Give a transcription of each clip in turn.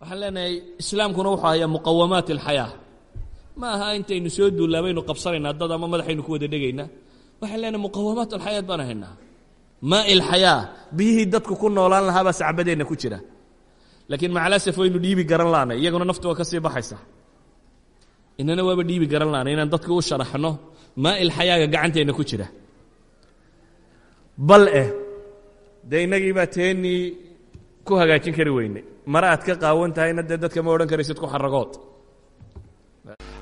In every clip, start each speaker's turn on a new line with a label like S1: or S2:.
S1: waxaan leenahay islaamkuna wuxuu hayaa muqawamaat alxayaa ma aha intaynu soo duullaa baynu dad ama madaxaynu ku wada dhegaynaa waxaan leenahay muqawamaat alxayaat baan haynaa maa ilxayaa biyihii dadku ku noolaan lahaabaa sacbadeenna ku jira. Laakiin macalasaf waynu dhiibi garan laanay iyaguna naftu waa ka baxaysa. Inana waaba dhiibi garan laanay inaan dadku u sharaxno maa ilxayaaga gacanteenna ku jira. Bal eh dee innagii baa teennii ku hagaajin kari weynay mare aad ka qaawan tahayna dee dadka ma odhan karaysid ku xaragood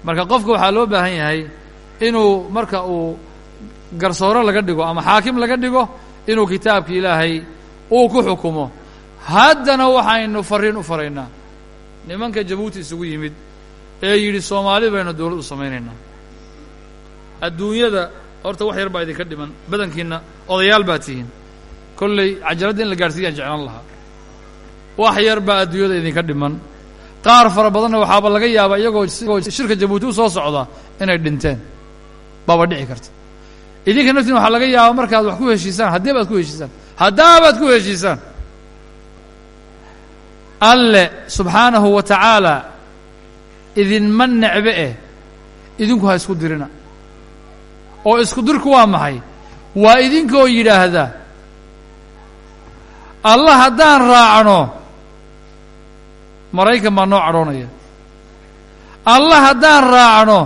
S2: marka qofka waxaa loo baahan yahay inuu marka uu garsooro laga dhigo ama xaakim laga dhigo inuu kitaabka ilaahay uu ku xukumo. Haddana waxaynu farriin u faraynaa. Nimanka jabuuti isugu yimid ee yidhi soomaali baynu dawlad u samaynaynaa adduunyada horta wax yar baa idinka dhiman. Badankiinna odayaal baa tihiin. Kolley cajaladda in la gaadhsiiyaan jeclaan lahaa wax yar baa adduunyada idinka dhiman. Qaar fara badanna waxaaba laga yaabaa iyagoo isagoo shirka jabuuti u soo socda inay dhinteen. Baaba dhici karta. Idinka naftiin waxaa laga yaabaa markaad wax ku heshiisaan haddii baad ku heshiisaan. Haddaabaad ku heshiisaan. Alle subxaanahu wa tacaala idinma necbe eh. Idinku ha isku dirina. Oo isku dirku waa maxay? Waa idinkoo yidhaahda allah haddaan raacno maraykan baa noo cadhoonaya. Allah haddaan raacno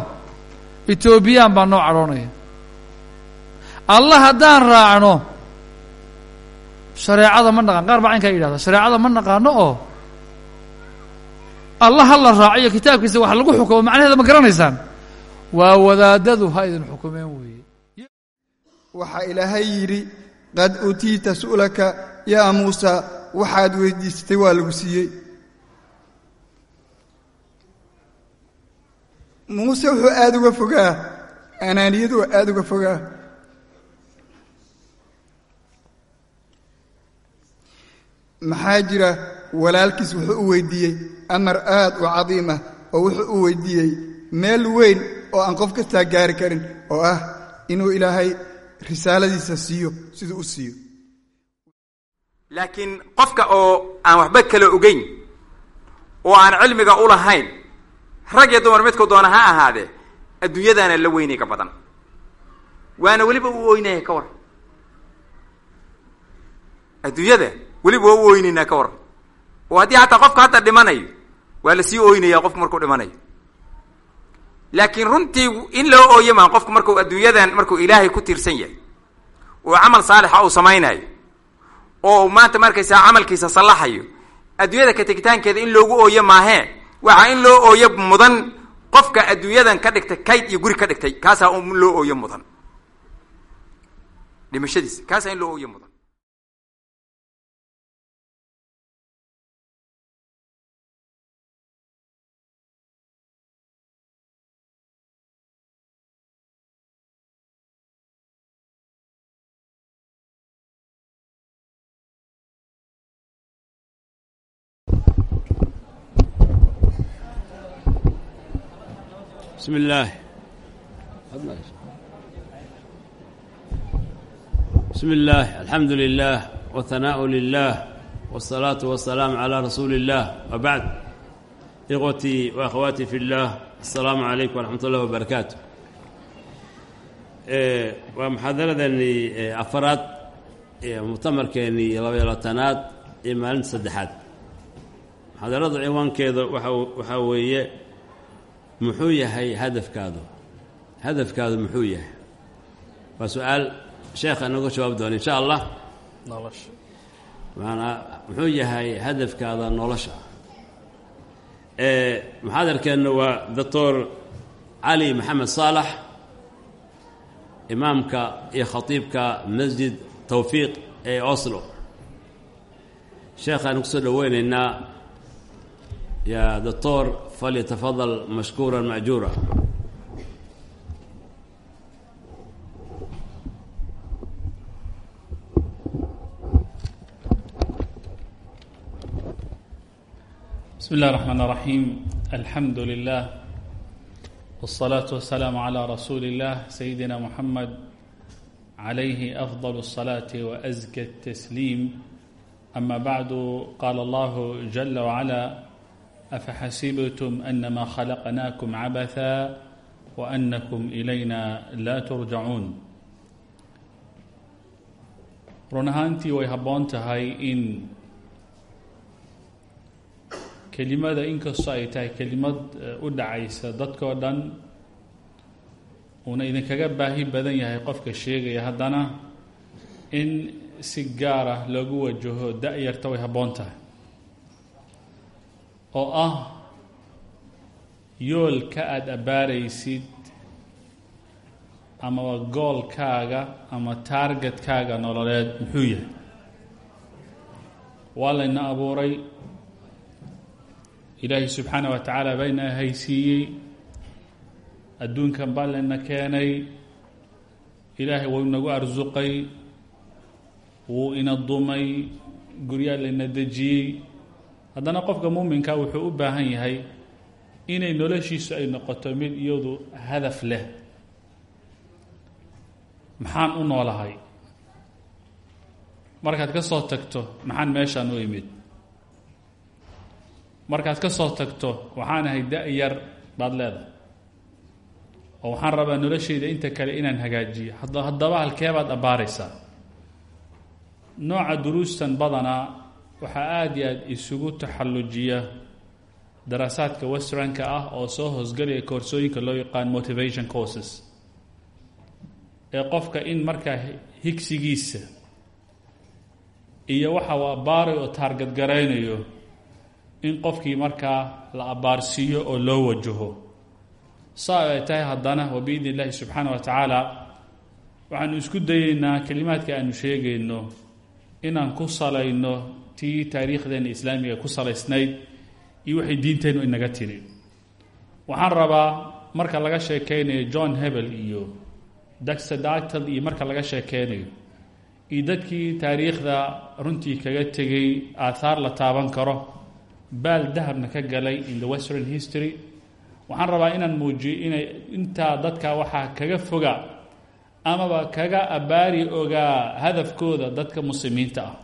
S2: etoobiyaan baa noo cadhoonaya. Allah haddaan raacno shareecada ma naqaan. Qaar baa caynkaa yidhahda shareecada ma naqaano oo allah ha la kitaabkiisa wax lagu xukumo macnaheeda ma garanaysaan. Waa wadaadadu ha idin xukumeen weeye.
S3: Waxaa ilaahay yidhi qad uutiita su'laka yaa muusa waxaad weydiisatay waa lagu siiyey muuse wuxuu aada uga fogaa. Anaaniyadu aada uga fogaa. Maxaa jira? Walaalkiis wuxuu u weydiiyey amar aad u cadiimah oo wuxuu u weydiiyey meel weyn oo aan qof kastaa gaari karin oo ah inuu ilaahay risaaladiisa siiyo siduu u siiyo.
S4: Laakiin qofka oo aan waxba kala ogeyn oo aan cilmiga u lahayn rag iyo dumar midku doona ha ahaadee adduunyadaana la weynayga badan. Waana weliba u oynaya ka war. Adduunyada weliba waa u oynaynaa ka war. Oo haddii hataa qofka hadda dhimanayo waa la sii oynaya qofku markuu dhimanayo. Laakiin runtii in loo ooyo maa qofku markuu adduunyadan markuu ilaahay ku tiirsan yahay oo camal saalixa uu samaynayo oo maanta markaysaa camalkiisa sallaxayo adduunyada ka tegitaankeeda in loogu ooyo maahee waxaa in loo ooyo mudan qofka adduunyadan ka dhigtay kayd iyo guri ka dhigtay kaasaa loo ooyo mudan. Dhimashadiisa kaasaa in loo ooyo mudan
S1: بسم الله بسم الله الحمد لله والثناء لله والصلاة والسلام على رسول الله وبعد إخوتي وأخواتي في الله السلام عليكم ورحمة الله وبركاته إيه ومحاضرة أفراد إيه مؤتمر كيني لبيلتناد إيمان سدحات محاضرة عوان كذا وحوية muxuu yahay hadafkaadu? Hadafkaadu muxuu yahay? Waa su'aal sheekha inagu jawaab doona insha allah.
S2: Nolosha.
S1: Maanaa muxuu yahay hadafkaada nolosha. Muxaadarkeenna waa doctor cali maxamed saalax imaamka iyo khatiibka masjid towfiiq ee oslo. Sheekhaanu ku soo dhoweynaynaa يا دكتور فليتفضل مشكورا مأجورا
S5: بسم الله الرحمن الرحيم الحمد لله والصلاة والسلام على رسول الله سيدنا محمد عليه أفضل الصلاة وأزكى التسليم أما بعد قال الله جل وعلا afaxasibtum anama khalaqnaakum cabatha waanakum ilayna laa turjacuun run ahaantii way habboon tahay in kelimada inkastoo ay tahay kelimad u dhacaysa dadkoo dhan uuna idinkaga baahi badan yahay qofka sheegaya haddana in si gaar ah loogu wajaho da-yarta way habboon tahay oo ah yoolka aada abbaaraysid amaba goolkaaga ama taargetkaaga nololeed muxuu yahay. Waa layna abuuray. Ilaahay subxaana wa tacaala bayna haysiiyey. Adduunkan baa layna keenay. Ilaahay wuu inagu arsuqay. Wuu ina dumay. Guryaa layna dejiyey haddana qofka muuminka wuxuu u baahan yahay inay noloshiisu ay noqoto mid iyadu hadaf leh. Maxaan u noolahay? Markaad ka soo tagto maxaan meeshaan u imid? Markaad ka soo tagto waxaan ahay da-yar baad leedahay. Oo waxaan rabaa noloshayda inta kale inaan hagaajiyo. Hadda haddaba halkeebaad abbaaraysaa? Nooca duruustan badanaa waxaa aada iyo aada isugu taxallujiya daraasaadka westranka ah oo soo hoosgelaya koorsooyinka loo yaqaan motivation courses. Ee qofka in markaa higsigiisa iyo waxa uu abbaaray oo taargadgaraynayo in qofkii markaa la abbaarsiiyo oo loo wajaho. Saa ay tahay haddana wa biidni illaahi subxaana wa tacaala waxaanu isku dayeynaa kelimaadka aanu sheegayno inaan ku salayno tii taariikhdeena islaamiga ku salaysnayd iyo waxay diinteennu inaga tiri. Waxaan rabaa marka laga sheekeynayo john hebel iyo daxter dactal iyo marka laga sheekeynayo iyo dadkii taariikhda runtii kaga tegay aathaar la taaban karo baal dahabna ka galay in the western history. Waxaan rabaa inaan muujiyo inay intaa dadka waxaa kaga foga amaba kaga abbaari ogaa hadafkooda dadka muslimiinta ah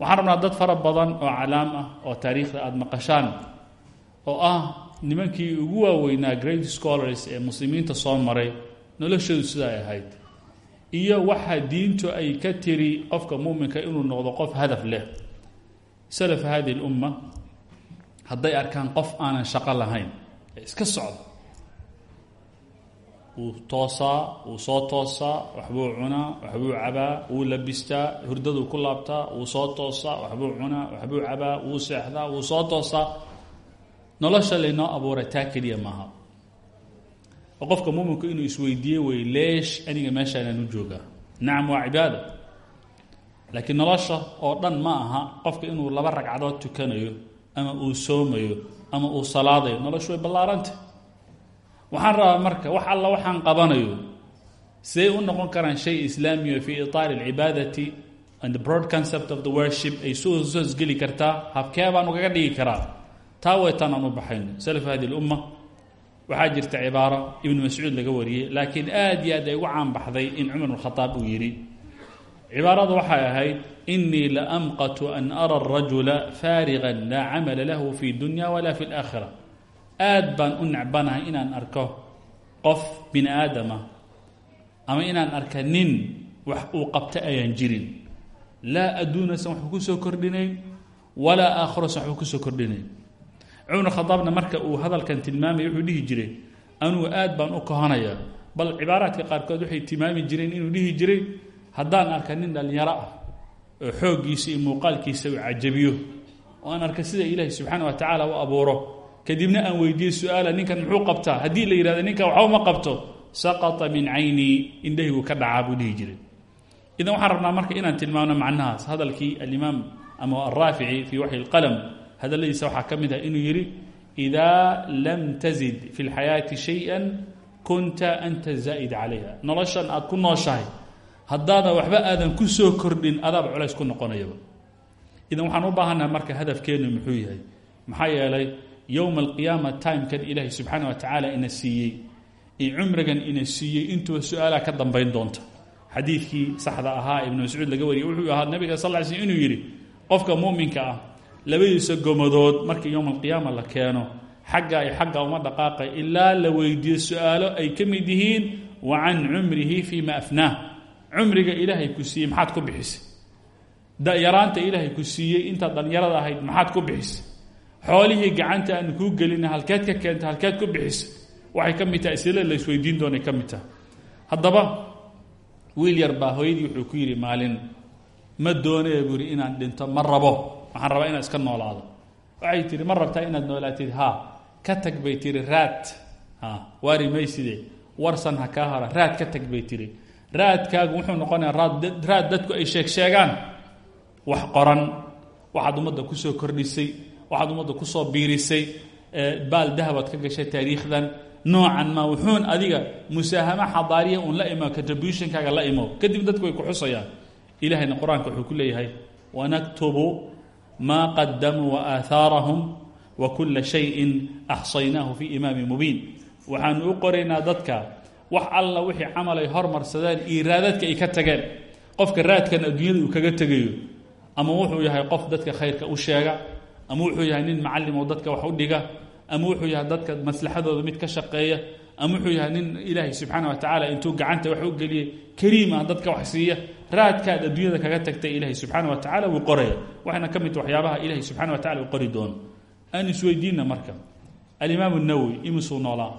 S5: waxaan rabnaa dad fara badan oo calaam ah oo taariikhda aada maqashaan oo ah nimankii ugu waaweynaa great scholars ee muslimiinta soo maray noloshoodu sida ay ahayd. Iyo waxa diintu ay ka tiri qofka muuminka inuu noqdo qof hadaf leh. Salaf hadihi lumma hadday arkaan qof aanan shaqo lahayn ee iska socda wuu toosaa wuu soo toosaa waxbuu cunaa waxbuu cabaa wuu labistaa hurdaduu ku laabtaa wuu soo toosaa waxbuu cunaa waxbuu cabaa wuu seexdaa wuu soo toosaa nolosha laynoo abuuray taa keliya maaha. Oo qofka muuminku inuu isweydiiye wey leesh aniga meeshaanaan u joogaa. Nacam waa cibaada laakiin nolosha oo dhan ma aha qofka inuu laba ragcadood tukanayo ama uu soomayo ama uu salaadayo. Noloshu way ballaarantah waxaan rabaa marka wax alla waxaan qabanayo siday u noqon karaan shay islaamiya fi itaari alcibaadati and the broad concept of the worship ay soo hoosgeli kartaa habkee baan ugaga dhigi karaa. Taa weytaan aan u baxayno. Salaf hadi lumma waxaa jirta cibaaro ibnu mascuud laga wariyey laakiin aad iyo aad ay ugu caanbaxday in cumar bnkhadaab uu yidhi cibaaradu waxay ahayd inii la amqatu an ara arajula faarigan laa camala lahu fi dunya wala fi اlaakhira aad baan u necbanahay inaan arko qof bini aadama ama inaan arka nin wax uu qabta ayaan jirin. Laa adduunasan waxba ku soo kordhinayn walaa aakhirasan waxba ku soo kordhinayn. Cumar khadaabna marka uu hadalkan tilmaamaya wuxuu dhihi jiray anugu aad baan u kohanayaa. Bal cibaaraadka qaarkood waxay tilmaami jireen inuu dhihi jiray haddaan arka nin dhallinyaro ah oo xooggiisa iyo muuqaalkiisa uu cajabiyo oo aan arka sida ilaahi subxaana wa tacaala u abuuro kadibna aan weydiiye su'aala ninkan muxuu qabtaa? Haddii la yihahdo ninkan waxba ma qabto. Saqata min caynii indhahiguu ka dhacaa buu dhihi jiray. Idan waxaan rabnaa marka inaan tilmaamno macnahaas. Hadalkii alimaam ama alraafici fii waxyi lqalam hadalladiisa waxaa ka mid ah inuu yidhi idaa lam tazid fi lxayaati shay-an kunta anta zaa'id calayha. Noloshan aad ku nooshahay. Haddaadan waxba aadan ku soo kordhin adaaba culays ku noqonayaba. Idan waxaan u baahannaha marka hadafkeennu muxuu yahay. Maxaa yeelay yowma alqiyaama timekan ilaahay subxaana wa tacaala ina siiyey iyo cumrigan ina siiyey intuba su'aalaa ka dambayn doonta xadiidkii saxda ahaa ibnu mascuud laga wariyey wuxuu ahaa nabiga sal ly slm inuu yidhi qofka muminka ah labadiisa gomadood markii yowma alqiyaama la keeno xagga ay xagga uma dhaqaaqay ilaa la weydiiyo su'aalo ay ka mid yihiin wa can cumrihi fii ma afnaah cumriga ilaahay ku siiyey maxaad ku bixisay yaraanta ilaahay ku siiyey intaad dhallinyarada ahayd maxaad ku bixisay xoolihii gacanta aan kuu gelina halkeed ka keenta halkeed ku bixisay waxay ka mid tahay isla la isweydiin doonay ka tahay. Haddaba wiil yar hooyadii wuxuu ku yidhi maalin ma doonaya buu inaan dhinto ma rabo. Waxaan rabaa inaan iska noolaado. Waxay tihi ma rabtaa inaad noolaatid haa. Ka tag bay tihi raad. Waari mayside warsan ha kaa hara. Raad ka tag bay tihi raadkaagu wuxuu noqonayaa raad raad dadku ay sheeg sheegaan. Wax qoran. Waxaad ummadda ku soo kordhisay waxaad ummadda ku soo biirisay baal dahabaad ka gashay taariikhdan. Noocan ma wuxuun adiga musaahamo xadaariya uun la imo contributionkaaga la imo. Kadib dadku way ku xusayaan. Ilahayna qur'aanka wuxuu ku leeyahay wanaktubu maa qadamuu waaahaarahum wa kula shayin axsaynaahu fii imaami mubiin. Waxaanu u qoraynaa dadka wax alla wixii camal ay hormarsadeen iyo raadadka ay ka tageen. Qofka raadkan adduunyada uu kaga tegayo. Ama wuxuu yahay qof dadka khayrka u sheega ama wuxuu yahay nin macallim oo dadka wax u dhiga. Ama wuxuu yahay dadka maslaxadooda mid ka shaqeeya. Ama wuxuu yahay nin ilaahay subxaana watacaala intuu gacanta wax u geliyey kariim dadka wax siiya raadkaad adduunyada kaga tagtay ilaahay subxaana wa tacala wuu qoraya. Waxaana ka waxyaabaha ilaahay subxana wa tacala uu qori doono. Aan isweydiinna marka alimaam اnawowi imisuu noolaa.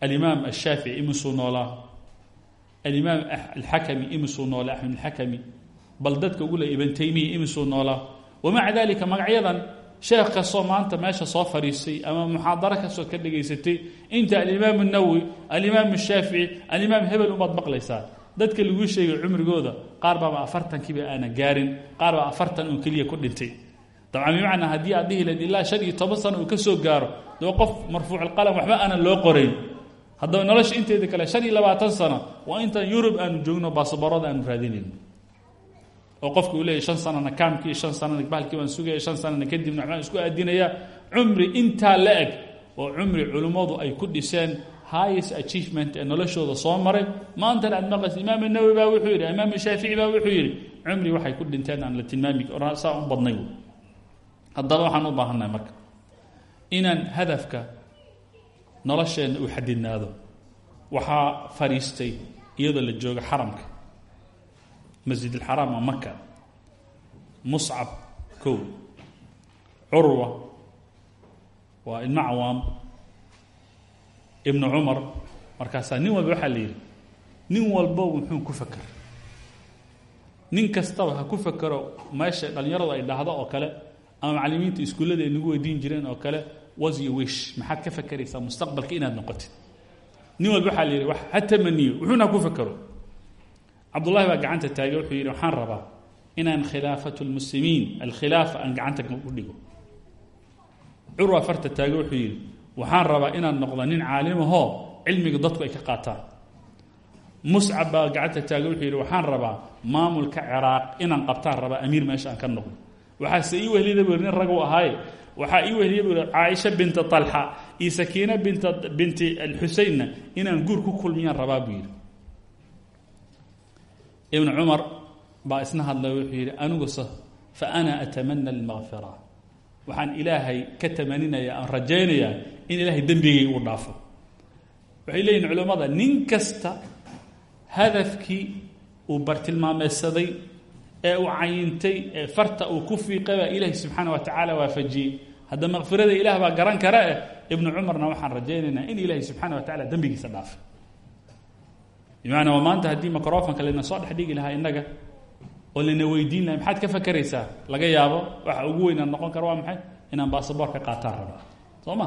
S5: Alimaam ashaafici imisuu noolaa. Alimaam ah-, alxakami imisuu noolaa axmed alxakami bal dadka ugu le ibn taymiya imisuu noolaa wamaca dalika magacyadan sheekh kastoo maanta meesha soo fadhiistay ama muxaadaro kastoo ka dhegaysatay inta alimaam اnawowi alimaam shaafici alimaam hebel ubaad maqlaysaa. Dadka laguu sheegay cumrigooda qaar baaba afartankiiba aanan gaarin qaar baa afartan uun keliya ku dhintay. Dabcan bimacnaa haddii aad dhihi layd ilaa shan iyo toban sana uu ka soo gaaro dee qof marfuuculqalam waxba aanan loo qorayn. Haddaba nolosha inteeda kale shan iyo labaatan sano waa intaan yurub aanu joogno baasabarood aanu raadinayno oo qofka uu leeyahy shan sanana kaamkii shan sanana bahalkii baan sugaya shan sanana kadibna waxbaan isku aadinayaa cumri intaa la oo cumri culimmadu ay ku dhiseen highest achievement ee noloshooda soo maray. Maantana aad maqlaysa imaam nawowi baa wuxuu yidhi imaam shaafici baa wuxuu yidhi cumri waxay ku dhinteen aan la tilmaami saa u badnay haddaba waxaan u baahannahay marka inaan hadafka nolosheenna uu xadidnaado waxaa fadhiistay iyadoo la joogo xaramka masjid alxaraam oo maka muscab kow. Curwa waa ilmo cawaam ibnu cumar markaasaa nin walba waxaa la nin walbo muxuu ku faker nin kastaba ha ku fakero meesha dhallinyaradu ay dhahdo oo kale ama macallimiinta iskuullada ay nagu weydiin jireen oo kale was your wish. Maxaad ka fakeraysaa mustaqbalka inaad noqotid. Nin walba waxaa la yidhi ha tamaniyo. Wuxuuna ku fakero cabdullahi baa gacanta taagay wuxuu yidhi waxaan rabaa inaan khilaafatu lmuslimiin alkhilaafa aan gacanta u dhigo. Curwa farta taagay wuxuu yidhi waxaan rabaa inaan noqdo nin caalimahoo cilmiga dadku ay ka qaataan. Muscab baa gacanta taagay wuxuu yidhi waxaan rabaa maamulka ciraaq inaan qabtaan rabaa amiir meesha aan ka noqdo. Waxaase ii wehliyada bu nin ragu ahaaye waxaa ii wehliya bu caaisha binta talxa iyo sakiina binta binti inaan guur ku kulmiyaan rabaa buu yidhi ibnu cumar baa isna hadlay wuxuu yidhi aniguse fa ana atamana almaqfira waxaan ilaahay ka tamaninayaa aan rajaynayaa in ilaahay dembigay uu dhaafo. Waxay leeyihiin culimmada nin kasta hadafkii uu bartilmaameysaday ee uu cayintay ee farta uu ku fiiqay ilaahay subxaana wa tacaala waafajiyey. Hadda makfirada ilaah baa garan kara eh ibnu cumarna waxaan rajaynaynaa in ilaahay subxaana wa tacala dembigiisa dhaafay bimacnaa maanta haddii microfonka layna soo dhex dhigi lahaa innaga oo layna weydiin lahay maxaad ka fakeraysaa laga yaabo waxa ugu weynaan noqon kara waa maxay? Inaan baasaboorka qaataan rabaa. Soo ma?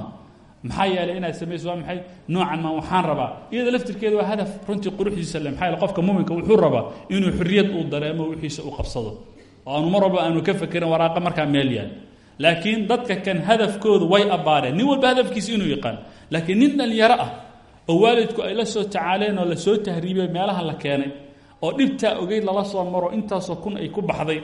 S5: Maxaa yeelay inaad samayso waa maxay? Noocan maa waxaan rabaa. Iyada laftirkeeda waa hadaf runtii quruxdiisa le maxaa yeele qofka muminka wuxuu rabaa inuu xorriyad uu dareemo wixiisa u qabsado. Oo aanu mar walba aanu ka fakerin waraaqa markaa meel yaal. Laakiin dadka kan hadafkoodu way abbaareen nin walba hadafkiisa inuu yaqaan. Laakiin nin dhalinyaro ah oo waalidku ay la soo tacaaleen oo la soo tahriibay meelaha la keenay oo dhibtaa ogeyd lala soo maro intaasoo kun ay ku baxday.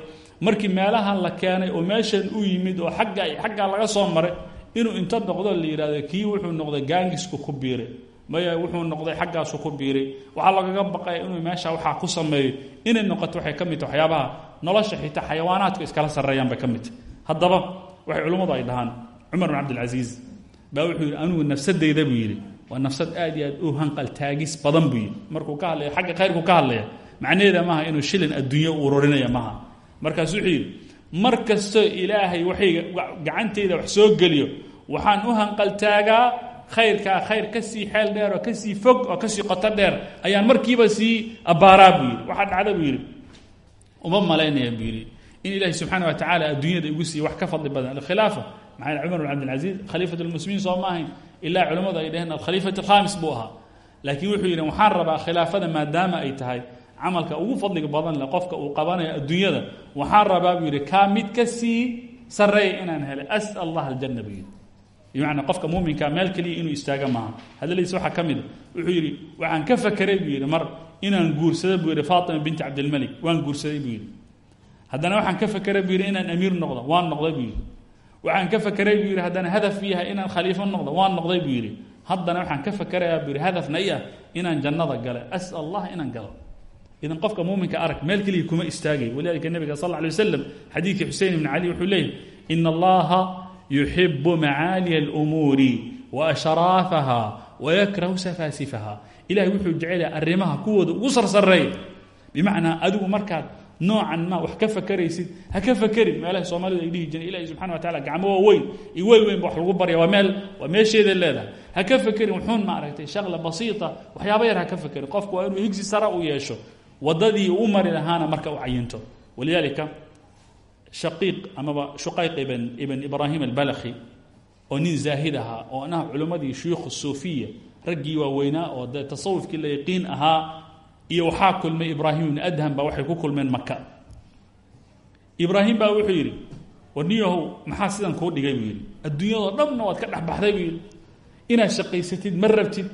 S5: Markii meelahan la keenay oo meeshan u yimid oo agga xaggaa laga soo maray inuu inta noqdo la yidhahdo kii wuxuu noqday gaangisku ku biiray? Maya wuxuu noqday xaggaasu ku biiray? Waxaa lagaga baqaya inuu meesha waxaa ku sameeyo inay noqoto waxay ka mid tahay waxyaabaha nolosha xitaa xayawaanaadku iskala sarreeyaan bay ka mid tahy haddaba waxay culimmadu ay dhahaan cumar bin cabdilcasiis baa wuxuu yidhi anugu nafsadeyda buu yidhi waa nafsad aad iyo aad u hanqal taagis badan buu yidhi. Markuu ka hadlaya xagga khayrku ka hadlaya macnaheeda maaha inuu shilin adduunyo u ururinaya maaha. Markaasu wuxuu yidhi mar kastoo ilaahay waxayga gacanteyda wax soo geliyo waxaan u hanqaltaagaa khayrkaa khayr ka sii xeel dheer oo ka sii fog oo ka sii qoto dheer ayaan markiiba sii abbaaraa buu yidhi. Waxaa dhacda buu yidhi. Uma malaynaya buu yidhi in ilaahay subxaana wa tacaala adduunyada igu siiye wax ka fadli badan. Alkhilaafa maxaa cumar bin cabdilcaziiz khaliifat lmuslimiin soo ma ilaa culimmadu ay dhaheen alkhaliifat alkhaamis buu ahaa. Laakiin wuxuu yidhi waxaan rabaa khilaafada maadaama ay tahay camalka ugu fadliga badan leh qofka uu qabanayo adduunyada. Waxaan rabaa buu yidhi mid ka sii sarreeya inaan helay. As'al allah aljanna buu yidhi. Bimacnaa qofka muuminka meel keliya inuu istaaga maaha. Hadaladiis waxaa ka a wuxuu yidhi waxaan ka fakeray buu mar inaan guursado buu yidhi faatima binti cabdilmalik waan guursaday buu yidhi. Haddana waxaan ka fakeray buu inaan amiir noqdo waan noqday buu yidhi waxaan ka fakeray buu yidhi haddana hadaf yahay inaan khaliifo noqdo. Waan noqday buu yidhi haddana waxaan ka fakerayaa buu yidhi hadafna i ah inaan jannada gale. As'al allah inaan galo. Idan qofka muuminka arag meel keliya kuma istaagay. Walidalika nabiga sal alla alay wasalam xadiidkii xusein ibni cali wuxuu leeyahy ina allaha yuxibu macaaliya alumuuri wa ashraafaha wayakrahu safaasifaha. Ilahay wuxuu jecelyaha arrimaha kuwooda ugu sarsareeya bimacnaa adigu markaad noocan ma wax ka fakeraysid ha ka fakerin meelaha soomaalidu ay dhihi jireen ilahi wa tacala gacmo waa weyn iyo weyn weyn wax lagu barya. Waa meel waa meesheeda leedahay. Ha ka fakerin wuxuun ma aragtay shaqla basiita. Waxyaaba ka fakerin qofku waa inuu higsi sara u yeesho. Wadadii u mari lahaana marka u cayinto. Walidaalika shaqiiq amaba shuqayq ibn ibn ibraahim albalakhi oo nin zaahid ahaa oo anaha culimmadii shuyuukh suufiya raggii waaweynaa oo tasawufkii la yaqiin ahaa iyo waxaa kulmay ibraahim ibni adham baa waxay ku kulmeen maka ibraahim baa wuxuu yidhi warniyahow maxaa sidan kuu dhigay? buu yidhi. Adduunyadoo dhanna waad ka dhexbaxday buu yidhi. Inaad shaqaysatid ma rabtid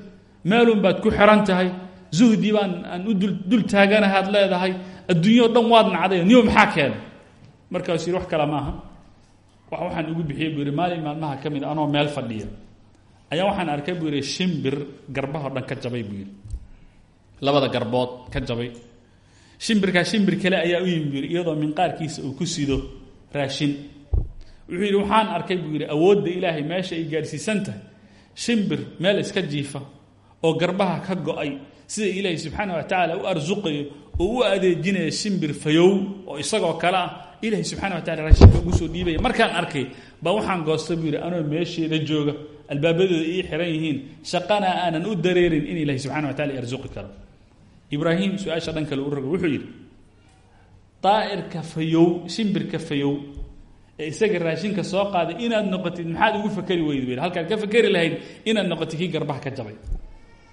S5: meelun baad ku xiran tahay zuhdi baan aan u dul taaganahaad leedahay adduunyao dhan waad nacday niyo maxaa keenay? Markaasuu yidhi wax kale maaha wax waxaan ugu bixiyey buu yidhi maalin maalmaha ka mid anoo meel fadhiya. Ayaa waxaan arkay buu yidhi shimbir garbahoo dhan ka jabay buu yidhi labada garbood ka jabay. Shimbirkaa shimbir kale ayaa u yidhi iyadoo minqaarkiisa uu ku sido raashin. Wuxuu yidhi waxaan arkay buu yidhi awoodda ilaahay meesha ay gaadhsiisan tahay. Shimbir meel iska jiifa oo garbaha ka go'ay sida ilaahay subxaana wa tacaala u arsuqayo oo u adeejinaya shimbir fayow oo isagoo kale ah ilaahay subxana wa tacala raashinka ugu soo dhiibaya. Markaan arkay baa waxaan goosta buu yidhi anoo meesheeda jooga albaabadooda ii xiran yihiin shaqana aanan u dareerin in ilahay subxana wa tacala i arsuqi karo ibraahim su'aasha dhan kale u rogo wuxuu yidhi daa'irka fayow shimbirka fayow ee isaga raashinka soo qaaday inaad noqotid maxaad ugu fakeri weydi bu halkaad ka fakeri lahayd inaad noqotid kii garbaha ka jabay.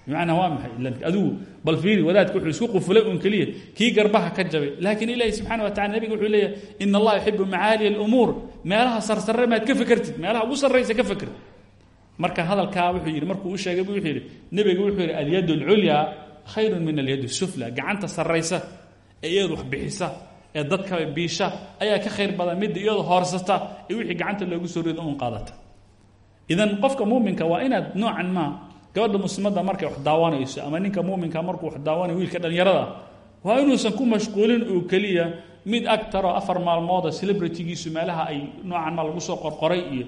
S5: Bimacnaa waa maxay? Adigu bal fiiri wadaadka wuxuu isku qufulay un keliya kii garbaha ka jabay. Laakiin ilaahi subxana wa tacala nabiga wuxuu leeyahay ina allaha yuxibu macaaliya alumuur. Meelaha sarsarre maad ka fekertid meelaha ugu sarraysa ka feker marka hadalkaa wuxuu yidhi markuu u sheegay wuxuu yidhi nebiga wuxuu yidhi alyad alculyaa khayrun min alyad sufla gacanta sarraysa ee iyadu wax bixisa ee dadka biisha ayaa ka khayr badan midda iyadu hoorsata ee wixii gacanta loogu soo rido un qaadata. Idan qofka muuminka waa inaad noocan maa gabadha muslimadda markay wax daawanayso ama ninka muuminka markuu wax daawanayo wiilka dhallinyarada waa inuusan ku mashquulin oo keliya mid agtaroo afar maalmooda celebritygiisu meelaha ay noocan maa lagu soo qorqoray iyo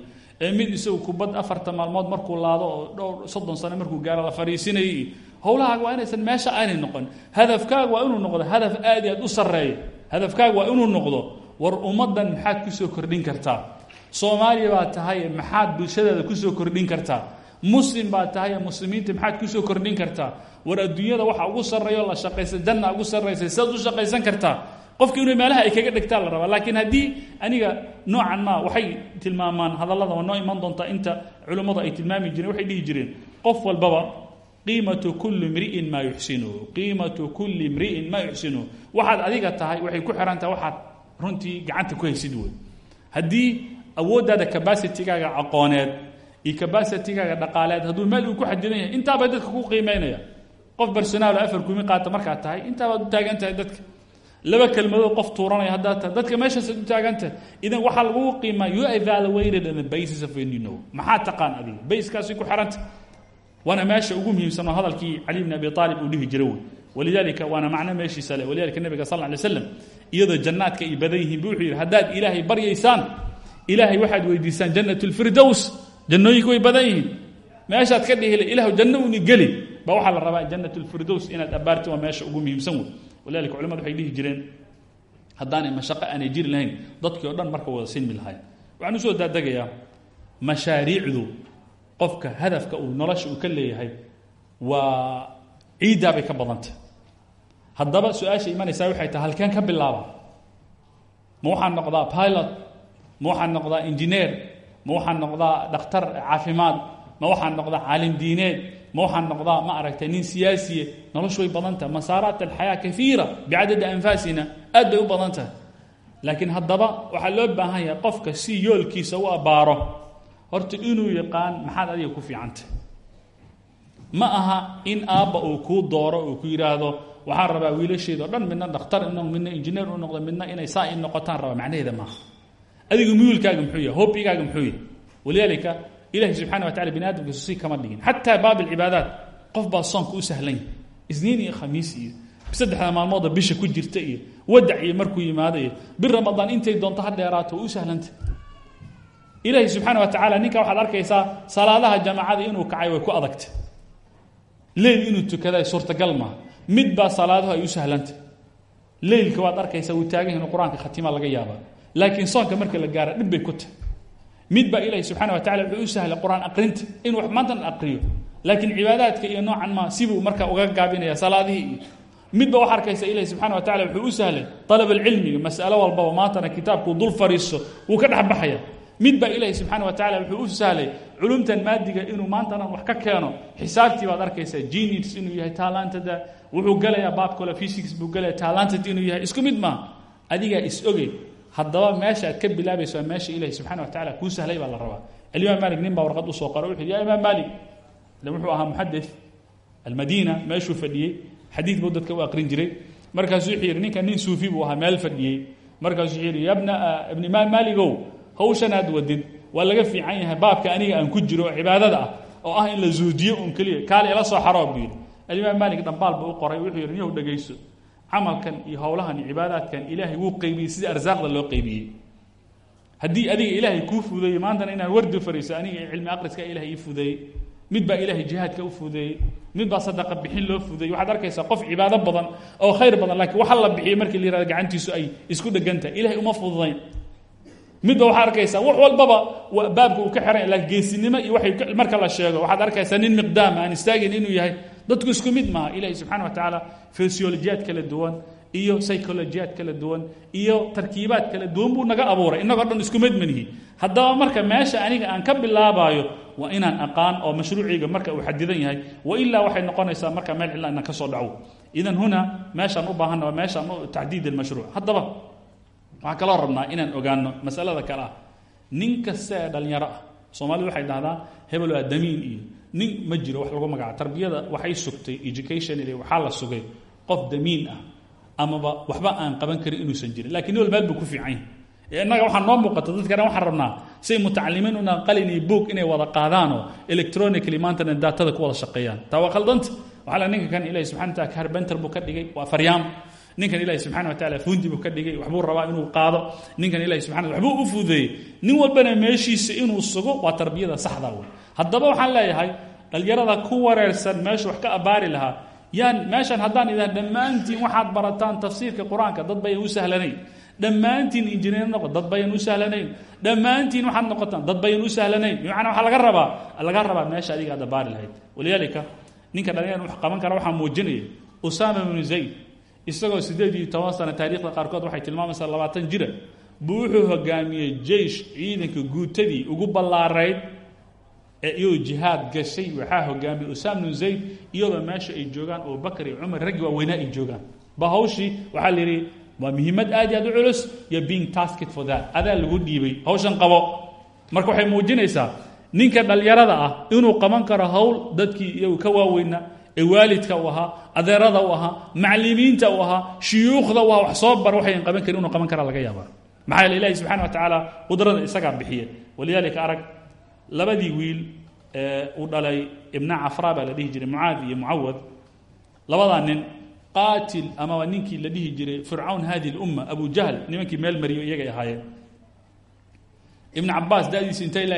S5: mid isagu kubad afarta maalmood markuu laado oo dhowr soddon sano markuu gaaro la fariisinayay howlahaaga waa inaysan meesha aanay noqon. Hadafkaaga waa inuu noqdo hadaf aad iyo aad u sarreeya. Hadafkaaga waa inuu noqdo war ummaddan maxaad ku soo kordhin kartaa? Soomaaliya baa tahay maxaad bulshadaada ku soo kordhin kartaa? Muslim baa tahay muslimiinta maxaad ku soo kordhin kartaa? War adduunyada waxa ugu sarreeyo la shaqaysa janna ugu sarraysa sidaad u shaqaysan kartaa? Qofki inuu meelaha ay kaga dhigtaa la rabaa. Laakiin haddii aniga noocan maa waxay tilmaamaan hadallada waa noo iman doontaa inta culimmadu ay tilmaami jireen waxay dhihi jireen qof walbaba qiimatu kulli mri'in maa yuxsinuhu qiimatu kulli mri'in maa yuxsinuhu waxaad adiga tahay waxay ku xihan waxaad runtii gacanta ku haysid wey haddii awooddaada cabacitigaaga aqooneed iyo cabacitigaaga dhaqaaleed hadduu meel uu ku xadidan yahay intaabay dadka ku qiimeynaya. Qof barsonaalo afar kumi qaata markaad tahay intaabaad u taagan tahay dadka. Laba kelmadood qof tuuranaya haddaad dadka meeshaasaad u taagan tahay. Idan waxaa lagugu qiimaa you evaluated on the basis of when you know. Maxaa taqaan adiga? Baskaasay ku xihantah waana meesha ugu muhiimsan oo hadalkii cali bni abi aalib uu dhihi jira wey walidaalika waana macno meeshiisa le walidalika nebiga sal ly slam iyadoo jannaadka ay badan yihiin bu wuxuu yidhi haddaad ilaahay baryaysaan ilaahay waxaad weydiisaan jannat lfirdows jannooyinku way badan yihiin. Meeshaad ka dhihile ilahu janno uni geli. Ba waxaa la rabaa jannat lfirdows inaad abaarti waa meesha ugu muhiimsan wey walidalika culamadu waxay dhihi jireen haddaanay mashaqo aanay jiri lahayn dadkii o dhan qofka hadafka uu nolosha uu ka leeyahay waa ciiddaa bay ka badantah haddaba su'aasha waxay tahay halkeen ka bilaaba. Ma waxaan noqdaa pilot ma waxaan noqdaa engineer ma waxaan noqdaa dhakhtar caafimaad ma waxaan noqdaa caalim diineed ma waxaan noqdaa ma aragtay nin siyaasiye. Noloshu way badan tahay masaaraat alxayaa kaiira bicadadi anfaasina aad bay u badan tahay laakiin haddaba waxaa loo baahan yahay qofka si yoolkiisa u abbaaro horta inuu yaqaan maxaad adiga ku fiicantay? Ma aha in aabba uu kuu dooro uu ku yidhaahdo waxaan rabaa wiilasheeda o dhan midna dhakhtar in midna injineer u noqdo midna inay saa in noqotaan rabaa macnaheeda maaha adigu muyulkaaga muxuu yahay hobbigaaga muxuu yahay. Walidaalika ilahi subxana wa tacala bini aadamkiisu si kama dhigin. Xataa baab alcibaadaat qof baa soonka u sahlan isniin iyo khamiis iyo saddexda maalmooda bisha ku jirta iyo wadac iyo markuu yimaado iyo bir ramadaan intay doonto ha dheeraato u sahlanta ilaahi subxaana wa tacala ninka waxaad arkaysaa salaadaha jamaacada inuu kacay way ku adagta leyl inuu tukaday suurtagal maaha mid baa salaaduhu ay u sahlanta leylka waad arkaysaa wuu taagan yahin qur'aanka khatima laga yaaba laakiin soonka marka la gaara dhib ku tahay. Mid baa ilahi subxana wa tacala wuxuu u sahlay aqrinta inuu wax maantan aqriyo. Laakiin cibaadaadka iyo noocan ma sibuu marka uga gaabinaya salaadihii iyo. Midba waxaa arkaysa ilahi subxana wa tacala wuxuu u sahlay alab alcilmiga masalo walbaba maantana kitaabkuu dul fariisto wuu ka dhexbaxaya mid baa ilaahi subxaana wa tacala wuxuu u sahlay culumtan maadiga inuu maantana wax ka keeno. Xisaabtii baad arkaysaa genius inuu yahay taalantada wuxuu gelayaa baab kale physics buu gelaya taalantad inuu yahay. Isku mid maaha adigaa is oge haddaba meesha aad ka bilaabayso meesha ilahi subxana wa tacala kuu sahlay baa la rabaa. Alimaam malik nin baa warqad u soo qora wuxu yhi ya imaam malik wuxuu ahaa muxadith almadiina meeshuu fadhiyey. Xadiid buu dadka u aqrin jiray. Markaasuu wuxuu yidhi ninka nin suufi buu ahaa meel fadhiyey. Markaasuu wuxuu yidhi yabna ibni imaam maaligow hawshan aad wadid waa laga fiican yahay baabka aniga aan ku jiro oo cibaadada ah oo ah in la zuudiyo un keliya. Kaale ila soo xaroo buu yidhi. Alimaam maalik dhambaal buu u qoray wuxuu yidhi niyow dhegayso camalkan iyo howlahan iyo cibaadaadkan ilaahay wuu qeybiyey sidii arsaaqda loo qeybiyey haddii adiga ilaahay kuu fudeeyey maantana inaan wardi fariiso aniga cilmi aqriska ilahay ii fudeeyey. Mid baa ilaahay jihaadka u fudeeyey mid sadaqa bixin loo fudeeyey. Waxaad arkaysaa qof cibaado badan oo khayr badan laakiin waxa la bixiyey markii la yihahdo gacantiisu ay isku dhegantahay ilahay uma fududayn midba waxaad arkaysaa wax walbaba baabka uu ka xiran laakiin geesinimo iyo waay marka la sheego waxaad arkaysaa nin miqdaama aan istaagin inuu yahay dadku isku mid maaha ilahi subxana wa tacaala fysiolojiyaad kala duwan iyo psycholojiyaad kala duwan iyo tarkiibaad kala duwan buu naga abuuray innagoo dhan isku mid manihi haddaba marka meesha aniga aan ka bilaabaayo waa inaan aqaan oo mashruuciyga marka uu xadidan yahay wa ilaa waxay noqonaysaa marka meel cilla inaan ka soo dhaco. Idan huna meeshaan u baahanna waa meeshaan tacdiid almashruuc haddaba waxaan kaloo rabnaa inaan ogaano masalada kale. Ah nin kasta ee dhallinyaro ah soomaalidu waxay dhahdaa hebel waa damiin iyo nin ma jiro wax lagu magaca. Tarbiyada waxay sugtay educationally waxaa la sugay qof damiin ah amaba waxba aan qaban karin inuusan jirin. Lakin nin wal meel buu ku fiican yahay. Innaga waxaa noo muuqata dadka dhan waxaan rabnaa say mutacalimiin una qalin iyo boog inay wada qaadaanoo electronically maantana daatada ku wada shaqeeyaan. Taa waa khaldanta waxaa la ninka kan ilahi subxana wa taala carbenter buu ka dhigay. Waa faryaam ninkan ilahi subxana wa taala fuundi buu ka dhigay waxbuu rabaa inuu qaado. Ninkan ilahi subxana waxbuu u fuudeeyey nin walbana meeshiisa inuu sugo waa tarbiyada saxda wey haddaba waxaan leeyahay dhalinyarada ku wareersan meesha wax ka abbaari lahaa yaan meeshan haddaan idhaha dhammaantiin waxaad barataan tafsiirka qur'aanka dad bayan u sahlanayn. Dhammaantiin injineer noqo dad bayan u sahlanayn. Dhammaantiin waxaad noqotaan dad bayan u sahlanayn. Bimacnaa waxaa laga rabaa laga rabaa meesha adiga aad lahayd. Walidaalika ninka dhalinyar wax qaban kara waxaa muujinaya usaama bnu zayd isagoo siddeed iyo toban sano taariikhda qaarkood waxay tilmaamaysaa labaatan jira. Buu wuxuu hogaamiyey jeish ciidanka guutadii ugu ballaarayd ee iyadoo jihaad gashay. Waxaa hogaamiyey usaam bnu zayd iyadoo meesha ay joogaan abubakar iyo cumar. Raggi waaweynaa ay joogaan. Ba hawshii waxaa la waa muhiimad aad iyo aad u culus iyo being tasked for that. Adaa lagu dhiibay. Hawshan qabo. Marka waxay muujinaysaa ninka dhallinyarada ah inuu qaban karo hawl dadkii iyagu ka waaweynaa ee waalidka u ahaa adeerada u ahaa maclimiinta u ahaa wax soo bar waxayan qaban karin qaban karaa laga yaabaa. Maxaa yeele ilahi wa tacaala qudrada isagaa bixiye walidaalika arag labadii wiil ee uu dhalay ibna cafra baa la jiray mucaad iyo mucawad. Labadaa nin qaatil amaba ninkii la jiray fircawn hadi lumma abu jahl nimankii meel mariyo iyagay ahaayeen. Ibn cabaas dadiisi intay la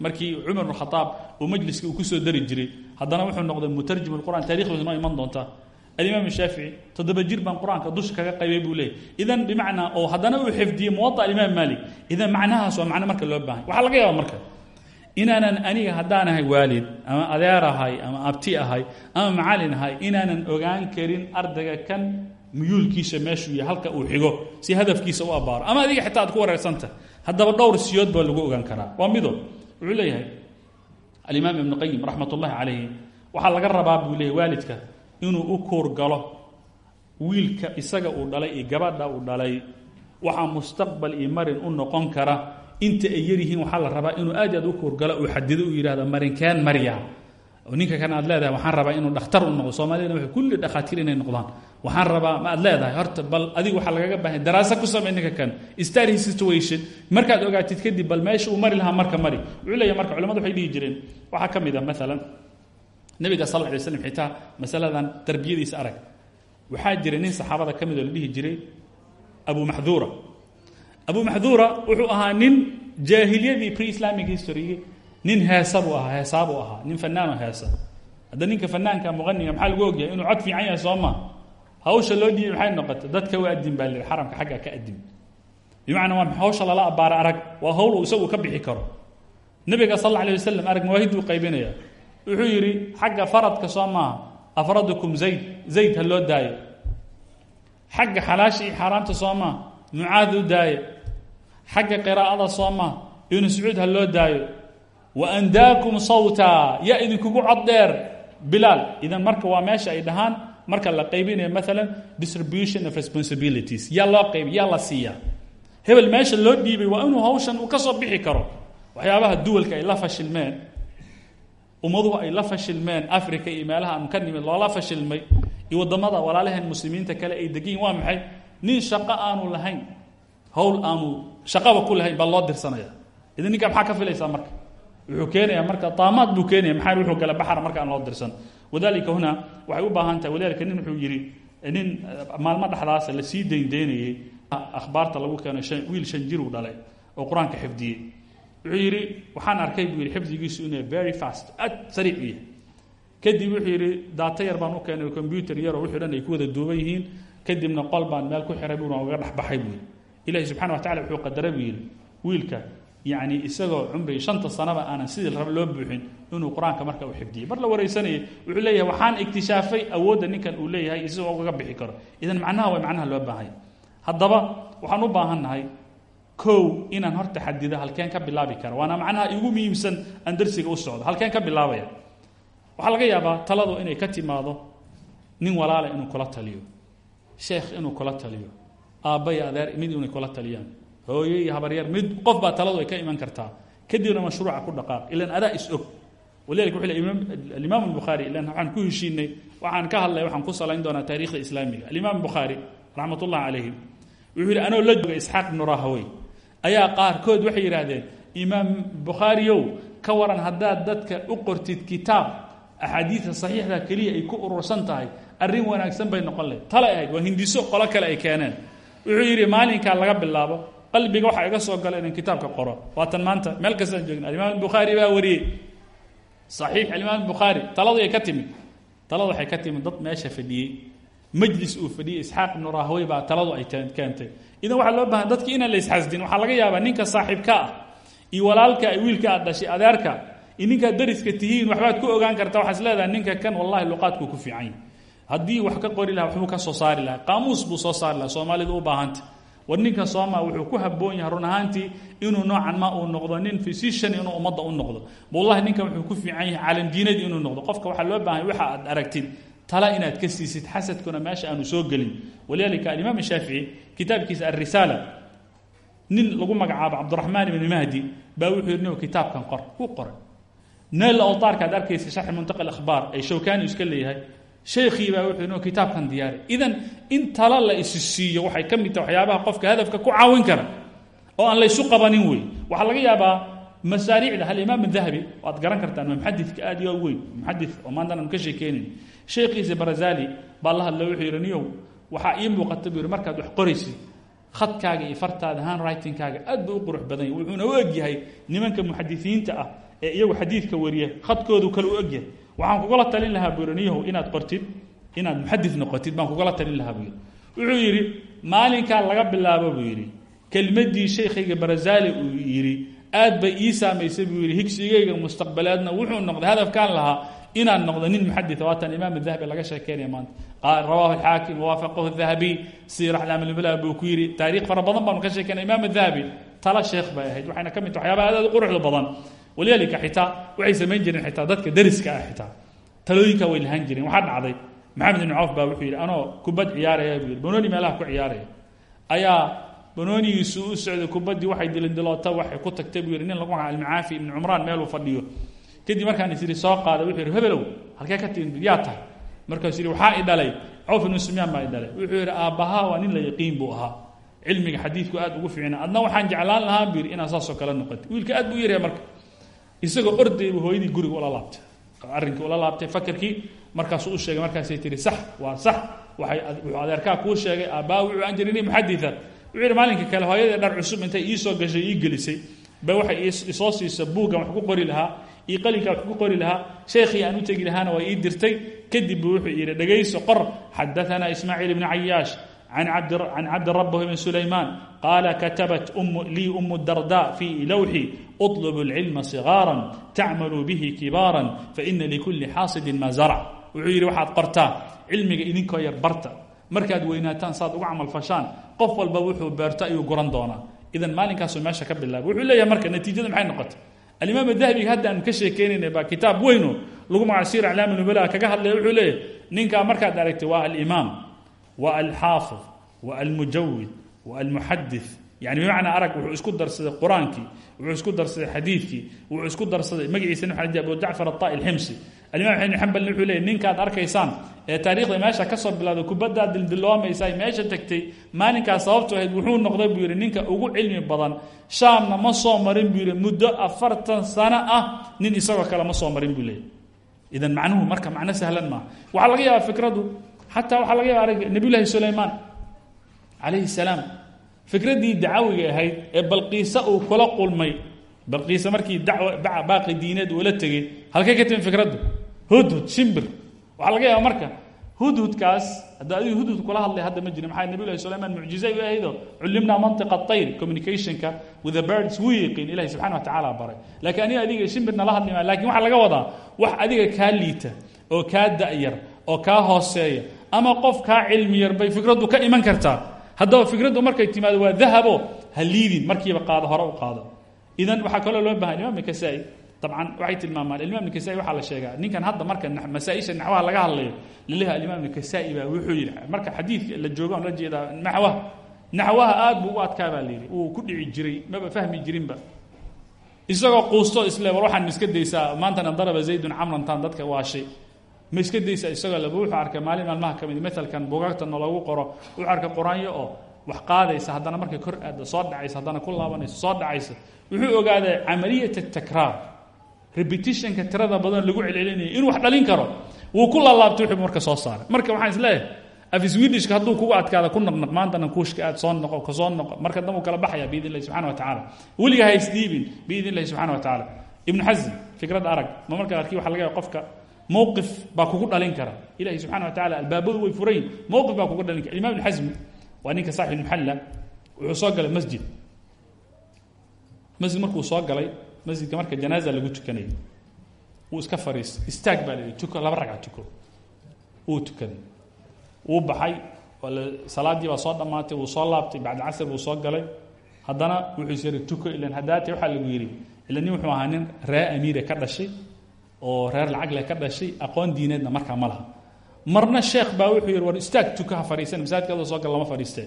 S5: markii cumar bn khaaab uu majliska uu ku soo dari jiray haddana wuxuu noqday mutarjim qur'an taarikhdiisu noo iman doontaa alimaam shaafici toddoba jir baan qur'aanka kaga qaybay buu idan bimacnaa oo haddana uu xifdiyey muwada alimaam maalik idan macnahaas waa macno marka loo baahay waxaa laga yaaba marka inaanan aniga haddaan ahay waalid ama adeer ahay ama abti ahay ama macalin ahay inaanan ogaan karin ardayga kan muyuulkiisa meeshuu yahay halka uu xigo si hadafkiisa u abaaro. Ama adiga xitaa ku wareersanta haddaba dhowr siyood baa lagu ogaan karaa. Waa mido wuxuu leeyahay alimaam ibnu qayim raxmat ullahi calayhi waxaa laga rabaa buu leeyahy waalidka inuu u kuurgalo wiilka isaga uu dhalay iyo gabadha uu dhalay waxaa mustaqbal iyo marin u noqon kara. Inta ay yaryihiin waxaa la rabaa inuu aad aad u kuurgalo uu xadido uu yidhahdo marinkeen marya oo ninka kan aad leedahay waxaan rabaa inuu dhakhtar u noqdo soomaaliyana waxay kulli dhakhaatiir inay noqdaan. Waxaan rabaa ma aad leedahay horta bal adigu waxaa lagaga baahan daraaso ku samey ninka kan. Stary situation. Markaad ogaatid kadib bal meesha uu mari lahaa marka mari. Wuxuu leeyahay marka culamadu waxay dhihi jireen waxaa ka mid a maalan nabiga sal alay slam xitaa masaladan tarbiyadiisa arag. Waxaa jira nin saxaabada ka mid oo la dhihi jiray abu maxduura abu maxduura wuxuu ahaa nin jaahiliyadii pre islamic history nin heesa buu ahaa heesaabuu ahaa nin fanaano heesa hadda ninka fanaanka muqaniga maxaa lagu ogyahay inuu cod fiican yahay soo maa hawsha loo dhiibay maxay noqotay? Dadka u adin baa lihi xaramka xagga ka adin bimacnaa waa hawsha lala abaara arag waa hawl uu isagu ka bixi karo. Nabiga sal alla alay wasalam arag mawaahid buu qaybinaya wuxuu yidhi xagga faradka soo maaha afradukum zayd zayd ha loo daayo. Xagga xalaasha iyo xaaraamta soo maaha mucaad u daaye xagga qiraa'ada soo maaha ibnu sacuud ha loo daayo wa andaakum sawta. Yaa idinkugu cod dheer bilaal. Idan marka waa meesha ay dhahaan marka la qaybinayo maalan distribution of responsibilities. Yaa loo qayb yaa la siiyaa hebel meesha loo dhiibay waa inuu hawshan uu ka karo. Waxyaabaha duwalka ay la fashilmeen ummaduhu ay la fashilmeen africa iyo meelaha aanu ka nimid loola fashilmay iyo waddamada walaalaheen muslimiinta kale ay degiin waa maxay? Nin shaqo aanu lahayn hawl aanu shaqaba ku lahayn baa loo dirsanaya. Idan ninka maxaa ka filaysaa marka wuxuu keenayaa marka taamaad buu keenaya maxaa wuxuu kale baxara marka aan loo dirsan. Wadalika huna waxay u baahan tahay walidalika nin wuxuu yidhi nin maalmo dhexdaasa la sii dayndaynayey akhbaarta lagu keeno wiil shan jiruu dhalay oo qur'aanka xifdiyey. Wuxuu yidhi waxaan arkay buu yidhi xifdigiisu inuu very fast aad sariic yahay. Kadib wuxuu yidhi daata yar baan u keenay combyuter yaroo wixii dhan ay ku wada duuban yihiin. Kadibna qol meel ku xiray buuna uga dhexbaxay buu yidhi. Ilahi subxana wa tacala wuxuu qadaray buu yidhi wiilka yacni isagoo cumri shanta sanaba aanan sidii raba loo buuxin inuu qur'aanka marka u xifdiyey mar la waraysanayay wuxuu leeyahay waxaan iktishaafay awoodda ninkan uu leeyahay isagoo ugaga bixi karo. Idan macnaha waa macnaha loo baahanya haddaba waxaan u baahan nahay kow inaan horta xadido halkeen ka bilaabi kara waana macnaha igu muhiimsan aan darsiga u socdo halkeen ka bilaabaya. Waxaa laga yaabaa taladu inay ka timaado nin walaala inuu kula taliyo. Sheekh inuu kula taliyo. Aabba iyo adeer mid inay kula taliyaan hooye iyo habaryar mid qof baa taladu ka iman kartaa. Kadibna mashruuca ku dhaqaaq. Ilan adaa is og. Walidalika wuxuu leeyahay alimaam albukhaari ilan waxaan ku heshiinay waxaan ka hadlay waxaan ku salayn doonaa taariikhda islaamiga. Alimaam bukhaari raxmat ullahi wuxuu yidhi anoo la joga isxaaq ibnu rahawey ayaa qaarkood waxay yidhaahdeen imaam bukhaariyow ka waran haddaad dadka u qortid kitaab axaadiida saxiixda keliya ay ku urursan tahay arrin wanaagsan bay noqon lahed talay ahayd waa hindiso qolo kale ay keeneen. Wuxuu yidhi maalinkaa laga bilaabo qalbiga waxaa iga soo gala inaan kitaabka qoro. Waatan maanta meel kastaan joogna alimaam bukhaari baa wariyey. Saxiix alimaam bukhaari taladu ay ka timid. Taladu waxay ka timid dad meesha fadhiyey. Majlis uu fadhiyey isxaaq ibnu rahwey baa taladu ay keentay. Idan waxaa loo baahan dadki inaan la isxasdin waxaa laga yaabaa ninka saaxiibka ah iyo walaalka wiilka aad adeerka iyo dariska tihiin waxbaad ku ogaan karta waxaa leedahay ninka kan wallahi luqaadkuu ku fiican yahy haddii wax ka qori laha waxbuu ka soo saari lahaa. Qaamuus buu soo saari lahaa soomaalidu u baahanta war ninka sooma wuxuu ku haboon yahay run ahaantii inuu noocan ma uu noqdo nin physician inuu ummadda u noqdo. Wallahi ninkan wuxuu ku fiican yahay caalamdiinadi inuu noqdo. Qofka waxaa loo baahanya waxa aad aragtid. Tala inaad ka siisid xasadkuna meesha aanu soo gelin. Walidalika alimaam shaafici kitaabkiisa alrisaala nin lagu magacaabo cabdiraxmaan ibni mahdi baa wuxuu yidhi nin kitaabkan qor wuu qoray neel awtaarka ad arkaysa sharxi muntaqa akhbaar ay shawkani iska leeyahay sheekhii baa wuxuu yidhi kitaabkan diyaari idan in tala la isi siiyo waxay ka mid tahay waxyaabaha qofka hadafka ku caawin kara oo aan laysu qabanin wey waxaa laga yaabaa masaariicda hal imaam dahabi waad garan kartaan waa muxadidka aad iyo weyn. Muxadid oo maanta aan ka sheekeynin. Sheekhiisa barazali baa la hadla wuxuu yidhi niyow ii muuqata buu markaad wax qoraysid khadkaaga iyo fartaada handwritingkaaga aad buu qurux badan yahy wuxuuna u egyahay nimanka muxadisiinta ah ee iyagu xadiidka wariya khadkoodu kale u egyahay waxaan kugula talin lahaa buu yidhi niyahow inaad qortid inaad muxadis noqotid baan kugula talin lahaa buu wuxuu yidhi maalinkaa laga bilaabo buu yidhi. Kelmaddii shaykhayga barazali uu yidhi aad bay ii saamaysay buu yidhi. Higsigayga mustaqbaleedna wuxuu noqday hadafkaan lahaa inaan noqdo nin muxadis waatan imaam dahabi laga sheekeynaya maanta. Rawaahu alxaakim waafaqahu dahabiy siir aclaamulbala buu ku yidhi. Taariikh fara badan baanu ka sheekeynaya imaam dahabi tala sheekh bay ahayd. Waxayna ka mid tahay waxyaabaha aad aad u quruxda badan walidaalika xitaa waxay samayn jireen xitaa dadka dariska ah xitaa talooyinkaa way lahaan jireen waxaa dhacday. Maxamed ibn cawf baa wuxuu yidhi anoo kubad ciyaaraya buu yidhi. Banooni meelaha ku ciyaaraya. Ayaa banoonigiisu u socday kubaddii waxay dilindiloota waxay ku tagtay buu yidhi. Nin lagu magaca almacaafi ibni cumraan meeluu fadhiyo. Kadib markaan is soo qaada wuxuu yidhi hebelow halkee ka timid yaa tahay. Markaasuu yidhi i dhalay. Cawf ibnu sufyaan baa i dhalay. Wuxuu yidhi aabbahaa waa nin la yaqiin buu ahaa. Cilmiga xadiidku aad ugu fiicna adna waxaan jeclaan lahaa buu yidhi inaan saasoo kale noqotay. Wiilka aad buu yaryahay marka isagoo orday buu hooyadii guriga ula laabtay. Arrinkii ula laabtay fakarkii markaasuu u sheegay markaasay tihi sax waa sax. Waxay wuxuu adeerkaa kuu sheegay aabbaa wuxuu aan jirin muxaditha wuxuu yidhi maalinka kale hooyadii dhar cusub intay ii soo gashay ii gelisay. Bay waxay isoo siisa buuggan wax ku qori lahaa io qalinkaa wax ku qori lahaa. Sheekhii aan u tegi lahaana waa ii dirtay. Kadib buu wuxuu yidhi dhegayso qor. Xadaanaa ismaaciil ibni cayaash can cabdirab bn sulaymaan qaala katabat lii umu darda fii lowxi uطlubu lcilma sigaara tacmaluu bihi kibaara faina likulli xaasidin maa zarc wuxuu yidhi waxaad qortaa cilmiga idinkoo yar barta markaad weynaataan saad ugu camalfashaan qof walba wuxuu beerto ayuu guran doonaa idan maalinkaasuu meesha ka bilaaba wuxuu leeyaha marka natiijada maxay noqotay alimaam dahabiga hadda aanu ka sheekeynayna baa kitaab weyno lagu magaca siir aclaam kaga hadlaya wuxuu leeyahay ninkaa markaad aragtay waa alimaam waa alxaafid waa almujawid waa almuxadith yani bimacnaa arag wuxuu isku darsaday qur'aankii wuxuu isku darsaday xadiidkii wuxuu isku darsaday magaciisa abu jacfar aطa ilximsi alimam bn xambalna wuxuu leeyay ninkaad arkaysaan ee taarikhda meesha ka soo bilowday kubaddaa dildiloomaysa meesha tagtay maalinkaas sababtu ahayd wuxuu noqday buu yidhi ninka ugu cilmi badan shaamna ma soo marin buu yidhi muddo afartan sano ah nin isagoo kale ma soo marin buu leeyay idan xataa waxaa laga yaba arag nabiyullaahi sulaymaan salaam. Fikraddii dacawiga ahayd ee balqiise uu kula qulmay. Balqiise markii daw baaqi diineed uula tegey halkay ka timi fikraddu hudhud shimbir. Waxaa laga yaaba marka hudhudkaas hadda adigu hudhud kula hadlay hadda ma jirin. Maxaa nabiy llahi sulayman mucjiza u ahaydoo? Cullimnaa mantiqa tayr communicationka with the birds wuu yiqiin ilahi subxana wa tacaala baray. Laakiin aniga adiga shimbirna la hadli maa laakiin laga wadaa wax adiga kaa liita oo kaa da'yar oo kaa hooseeya ama qof kaa cilmi yar bay fikraddu ka iman kartaa. Haddaba fikraddu markay timaado waa dahabo ha liidin markiiba qaado hore u qaado. Idan waxaa kaloo loo baahan imam nikasai dabcan waxay tilmaamaan alimaam nikasai waxaa la sheegaa ninkan hadda marka masaaisha naxwaha laga hadlayo. Laleha alimaam nikasai baa wuxuu yidhi marka xadiidka la joogo aan la jeedaa naxwaha naxwaha aad buu u adkaa baa layidhi wuu ku dhici jiray maba fahmi jirinba isagoo quusto isle war waxaan iska daysaa maantana daraba zaydun camrantaan dadka waashay ma iska daysa isagoo laba wuxuu arkay maalin maalmaha ka mid maalkan bugaagta qoro wuxuu arkay qur'aanyo oo wax qaadaysa haddana markay kor aadda soo dhacaysa haddana ku laabanaysa soo dhacaysa. Wuxuu ogaaday camaliyat takraar repetitionka tirada badan lagu celcelinaya inuu wax dhalin karo wuu ku laalaabtay wuxuu marka soo saaray. Marka waxaan is leeyahay afiswidishka hadduu kugu adkaada ku naqnaq maantana kuushka aad soo noqo ka soo noqo marka dan uu kala baxaya biidn illahi subxana wa tacala weliga ha isdhiibin biidn illahi subxana wa tacaala. Ibnu xasm fikrad arag ma marka arki waxa laga qofka mowqif baa kugu dhalin kara. Ilahi subxana wa tacala albaabadu way furayin mowqif baa kugu dhalin kara. Imam ibn xasmi waa ninka saaxib muxalla wuxuu soo galay masjid. Masjid markuu soo galay masjidka marka janaaza lagu tukanayay wuu iska fariistay. Istaag baa layihi tuko laba ragca tuko. Wuu tukaday wuu baxay salaadii baa soo dhammaatay wuu soo laabtay bacda casr buu soo galay. Haddana wuxuu is yiri tuko ilan hadaate waxaa lagu yidhi ila nin wuxuu ahaa nin ree amiire ka dhashay oo reer lacag leh ka dhashay aqoon diineedna markaa ma laha. Marna sheekh baa wuxuu yidhi war istaag tuka ha fadhiisan masaajidkaada soo gal lama fadhiistee.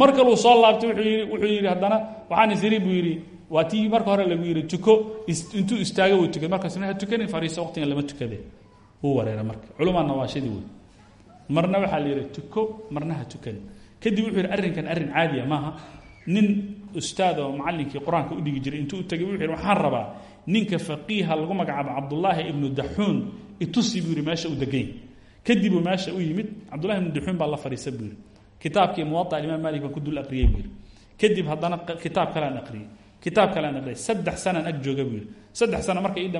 S5: Mar kaluu soo laabtay yidhi wuxuu yidhi haddana waxaan isiri buu yidhi. Waa tii marka hore lagu yidhi tuko intuu istaaga wuu tukay. Markaas ha tukanin fadhiiso waqtigan lama tukade. Wuu wareeray marka. Culumaana waa shidii wey marna waxaa la yidhi tuko marna ha tukanin. Kadib wuxuu yidhi arrinkan arrin caadiya maaha. Nin ustaad oo macallinkii qur'aanka u dhigi jiray intuu u tagay wuxuu yidhi waxaan rabaa ninka faqiiha lagu magacaabo cabdullaahi ibnu daxuun itusi buu yidhi meesha u degany kadibuu meesha u yimid cabdullahi ibnu duxuun baa la fadhiisa buu yidhi. Kitaabkii muwaa imaam maalik baan ku dul aqriyey kadib haddana kitaab kalean aqriyey. Kitaab kalean aqriyay saddex sanaan ag jooga buu yidhi. Saddex sano markay ii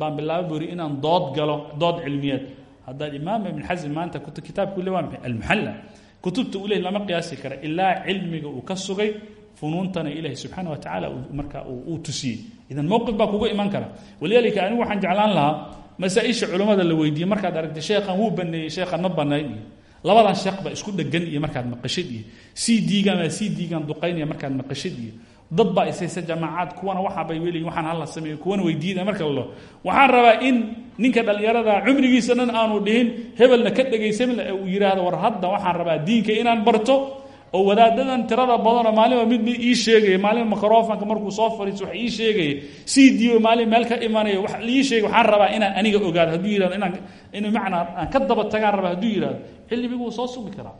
S5: baan bilaaba inaan dood galo dood cilmiyeed. Haddaad imaam ibn xasm maanta kitaabku le waa almuxalla kutubta uu leh lama qiyaasi kara ilaa cilmiga uu ka sugay funuuntana ilaahi subxaana wa tacaala marka uu tusiyey idan mowqif baa kuga iman kara. Walidaalika anigu waxaan jeclaan lahaa masaa-isha culummada la weydiiyey markaad aragtay sheekhan wuu baneeyey sheekhan ma banayn iyo labadan sheekh ba isku dhegan iyo markaad maqashid iyo d-gan baa c d-gan duqaynaya markaad maqashid iyo dad baa ishaysa jamaacaad kuwana waxaabay weliyin waxaan hala sameeyo kuwana weydiida marka lalo waxaan rabaa in ninka dhallinyarada cumrigiisa dhan aanu dhihin hebelna ka dhegaysan uu yidhaahdo war hadda waxaan rabaa diinka inaan barto oo wadaadadan tirada badanoo maalinba mid mid ii sheegaya maalinba microfonka markuu soo fariiso wax ii sheegaya c d o maalin meel ka imanaya wax ii sheegay waxaan rabaa inaan aniga ogaado hadduu yihahdo inaan in macnaa aan ka daba tagaan rabaa hadduu yihahdo cilmiguu soo sugi karaa.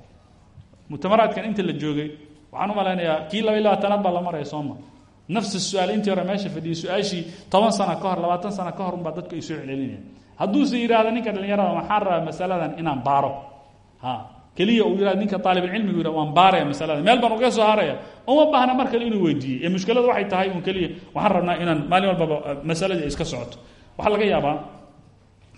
S5: Mutamaraadkan inta la joogay waxaan u malaynayaa kii laba iyo labaatanaad baa la maraya sooma nafsi su'aal intii hore meesha fadhiyay su'aashii toban sano ka hor labaatan sano ka hor unbaa dadku ay soo celcelinaya hadduuse yidhahdo ninka dhallinyarada waxaan rabaa masaladan inaan baaro. Ha keliya uu yihahdo ninka aalibulcilmigu yihah waan baaraya masalada. Meel baan uga soo haraya uma baahna mar kale inuu weydiiyey. Ee mushkiladu waxay tahay un keliya waxaan rabnaa inaan maalin walbaba masaladii iska socoto. Waxaa laga yaabaa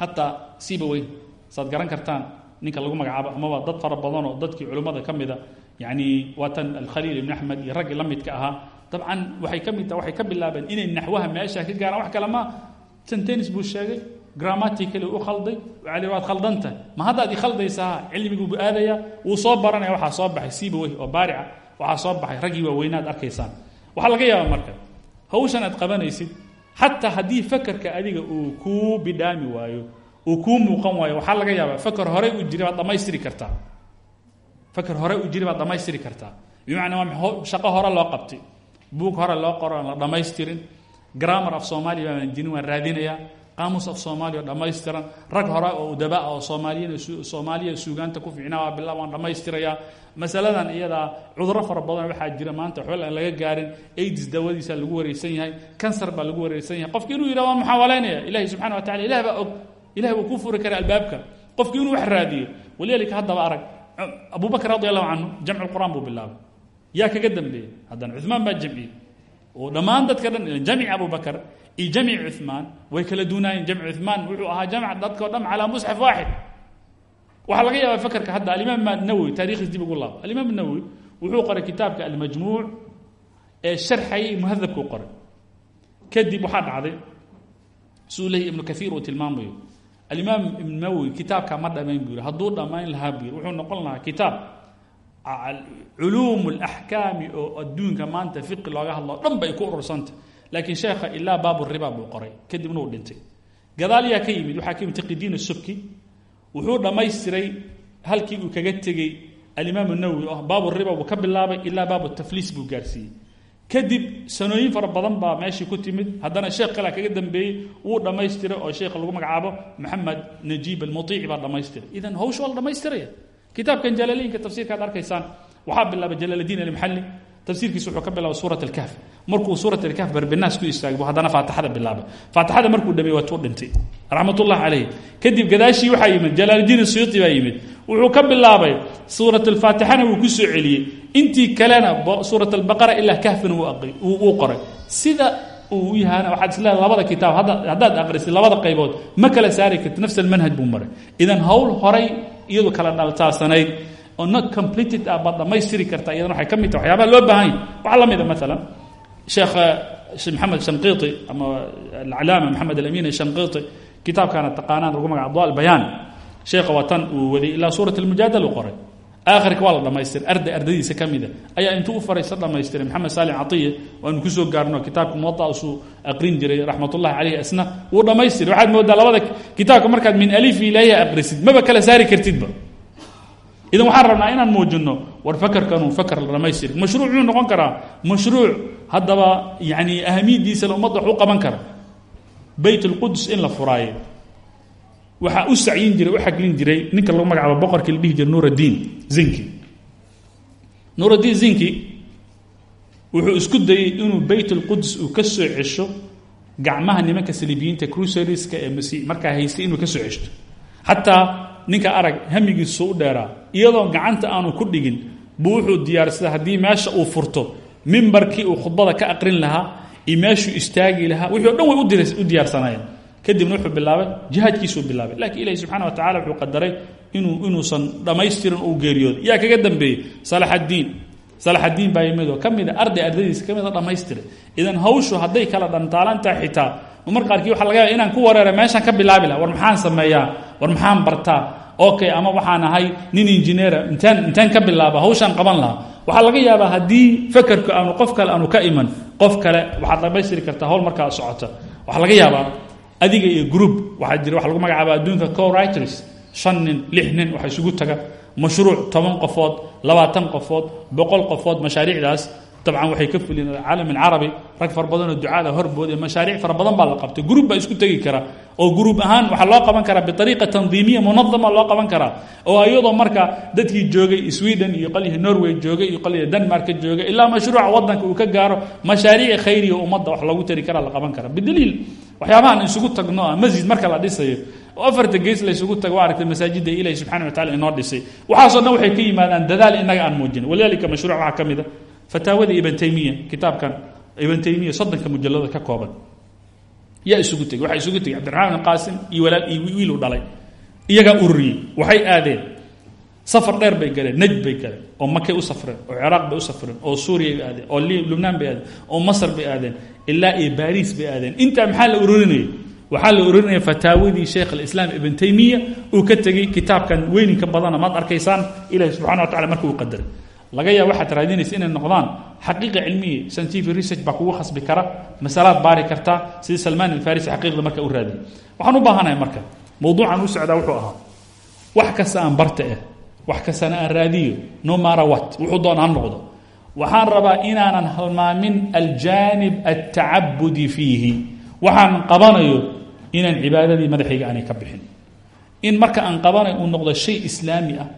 S5: hataa siiba weyn saad garan kartaan ninka lagu magacaabo amaba dad fara badan oo dadkii culimmada ka mida yani waa tan alkhaliil ibn axmed iyo raggii la midka ahaa. Dabcan waxay ka mid taha waxay ka bilaabeen inay naxwaha meesha ka gaaraan. Wax kale ma sentenis buu sheegay grammatically u khalday waaa li waad khaldantahay ma haddaad i khaldaysaa cilmiguubu aadaya wuu soo baranaya waxaa soo baxay siiba wey oo baarica waxaa soo baxay raggii waaweynaad arkaysaan. Waxaa laga yaabaa marka hawshan aad qabanaysid xataa haddii fakerka adiga uu kuu bidhaami waayo uu kuu muuqan waayo waxaa laga yaabaa faker horey u jiri baad dhammaystiri kartaa. Faker hore u jiri baad dhammaystiri kartaa. Bimacnaa shaqo hore loo qabtay buug hore loo qoro aan la dhammaystirin grammar af soomaaliya baan jirin waan raadinayaa qaamus af soomaaliya oo rag hore oo udabaa oo soomaaliyan soomaaliya suugaanta ku fiicnaa bilaa waan masaladan iyadaa cuduro fara badan jira maanta waxba aan laga gaarin. Aids dawadiisa lagu wareysan yahay. Kansar baa lagu wareysan yahay. Qofki inuu yidhah waan muxaawalaynaya ilahi subxana wa tacala ilah baa og. Ilahi wuu kuu furi kara albaabka. Qofki inuu wax raadiyo walidaalika haddaba arag. Abu bakr radi allahu canhu jamcu qur'aan buu bilaabay. Yaa kaga dambeeyey haddana cumaan baa jamciyey. Oo dhammaan dadka dhan jamci abu bakr iyo jamci cumaan way kala duunaayeen jamci cumaan wuxuu ahaa jamc dadka o dhan calaa musxaf waaxid waxaa laga yaabaa fakerka hadda alimaam nawowi taarikhdiis dib ugu laabo alimaam nawowi wuxuu qoray kitaabka almajmuuc ee sharxayay muhadabkuu qoray kadib waxaa dhacday suu lehi ibnu kaiir uu tilmaamayo alimaam ibn nawowi ma dhamayn buu hadduu dhammayn lahaa buu wuxuu noqon lahaa kitaab culuum اlaxkaami oo adduunka maanta fiqi looga hadlao dhan bay ku urursanta laakiin sheekha ilaa baabu riba buu qoray kadibna uu dhintay. Gadaal yaa ka yimid waxaa ka yimid taqidiin subki. Wuxuu dhammaystiray halkii uu kaga tegey alimaam nawowi oo baabu riba buu ka bilaabay ilaa baabu tafliis buu gaarsiiyey. Kadib sanooyin fara badan baa meeshii ku timid. Haddana sheekh kalea kaga dambeeyey wuu dhammaystiray oo sheekha lagu magacaabo maxamed najiib almuiici baa dhammaystiray. Idan hawsha waa dhammaystiraya kitaabkan jalaaleyinka tafsirka ad arkaysaan waxaa bilaabay jalaaldiin almaxali tafsiirkiisa wuxuu ka bilaabay suurat alkahf markuu suurat alkahf barbinaas ku istaagay bu haddana faatixada bilaabay faatixada markuu dhameey waa tuu dhintay raxmatullahi calayh kadib gadaashii waxaa yimid jalaaldiin suyuuti baa yimid wuxuu ka bilaabay suurat alfaatixana wuu ku soo celiyey intii kalena suurat albaqara ilaa kahfina wuu qoray sida uu yahana waxaad isleedahay labada kitaab haddaad aqrisid labada qaybood ma kala saari kartid nafs almanhaj buu idan howl horay iyadu kala dhaltaasanayd oo not completed ah baad dhammaystiri kartaa iyadan waxay ka mid tahay waxyaabaha loo baahan yahy waxaa la mida maalan sheekh sheekh maxamed shanqiiti ama alcalaama maxamed alamin shanqiiti kitaabkaana taqaanaan lagu magaca adwa albayaan sheekha waa tan uu waday ilaa suurat almujaadal uu qoray. Aakhirka waa la dhamaystiray arday ardadiisa ka mida ayaa intuu u faraysa dhamaystiray maxamed saalim catiya waanu ku soo gaarno kitaabka muwada usuu aqrin jiray raxmatullahi caleyh asna wuu dhamaystiray waxaad moodaa labada kitaabka markaad min alifi ilaahiya aqrisid maba kala saari kartidba idan waxaan rabnaa inaan muujino war la dhamaystiri mashruuc muxuu noqon karaa. Mashruuc haddaba yani ahamiyadiisa la ummadda wax qaban kara bayt اlquds in la furaayo waxaa u sacyin jiray u xaglin jiray ninka lagu magacaabo boqorkii la dhihi jiray zinki. Nuuraddiin zinki wuxuu isku dayey inuu bayt اlquds uu ka soo gacmaha nimanka saliibiyiinta crusaderska ee markaa haystay inuu ka soo ceshto ninka arag hamigiisu u dheeraa iyadoo gacanta aanu ku dhigin buu wuxuu diyaarsada haddii meesha uu furto mimbarkii uu khudbada ka aqrin lahaa iyo meeshuu istaagi lahaa wixii dhan way u diyaarsanayeen kadibna wuxuu bilaabay jihaadkiisuu bilaabay lakiin ilahi subxana wa tacala wuxuu qadaray inuu inuusan dhammaystirin uu geeriyooday yaa kaga dambeeyey salaxaddiin. Salaxaddiin baa yimidoo ka arday ardaydiisa ka mida idan hawshu hadday kala dhantaalantahay xitaa mar qaarkii waxa laga yaaba inaan ku wareera meeshaan ka bilaabi laha war maxaan sameeyaa war maxaan bartaa okay ama waxaan ahay nin injineera intaan intaan ka bilaaba hawshaan qaban lahaa. Waxaa laga yaabaa haddii fakerku aanu qof kale aanu ka iman qof kale waxaad dhammaystiri kartaa hawl markaa socota. Waxaa laga yaabaa adiga iyo group waxaa jira waxa lagu magacaaba adduunka co-writers. Shan nin lix nin waxa isugu taga. Mashruuc toban qofood labaatan qofood boqol qofood mashaariicdaas dabcan waxay ka fuliyeen caalam alcarabi rag fara badanoo ducaada horboodaya mashaariic fara badan baa la qabtay gruub baa isku tegi kara oo gruub ahaan waxaa loo qaban karaa biariiqa tandiimiya munadama loo qaban karaa oo iyadoo marka dadkii joogay sweden iyo qolihii norway joogay iyo qolihii denmarka joogay ilaa mashruuca wadanka uu ka gaaro mashaariic khayriya ummadda wax loogu tari karaa la qaban kara bidaliil waxyaabahaan isugu tagno masjid marka la dhisayo oo afarta gees la isugu tago aragtay masaajidda ilahi subxana wa tacala inoo dhisay waxaasoo dhan waxay ka yimaadaan dadaal inaga aan muujin walidalika mashruuc waxaa fataawada ibn taymiya kitaabkan ibn taymiya soddonka mujalada ka kooban. Yaa isugu tegey waxaa isugu tegey cabdiraxmaan qaasim iyo walaal iyo wiilu dhalay. Iyagaa ururiyey waxay aadeen. Safar dheer bay galeen najd bay galeen oo makay u safreen oo ciraaq bay u safreen oo suuriya bay aadeen oo lubnaan bay aadeen oo masr bay aadeen ilaa iyo baariis bay aadeen. Intaa maxaa la ururinayay waxaa la ururinaya fataawadii sheekh alislaam ibn taymiya uu ka tegey kitaabkan weyninka badana maad arkaysaan ilahi subxana wa tacala marka qadaray laga yaaba waxaad raadinaysa inay noqdaan xaqiiqa cilmiya scientific research baa kugu khasbi kara masalaad baari kartaa sida salmaan alfarisi xaqiiqda marka u raadiyay waxaan u baahanahay marka mawduucan u socdaa wuxuu ahaa wax kasta aan barta ah wax kastana aan raadiyo no mara what wuxuu doon noqdo. Waxaan rabaa inaanan halmaamin aljaanib altacabudi fiihi. Waxaan qabanayo inaan cibaadadii madaxayga aanay ka bixin. In marka aan qabanayo uu noqdo shay islaami ah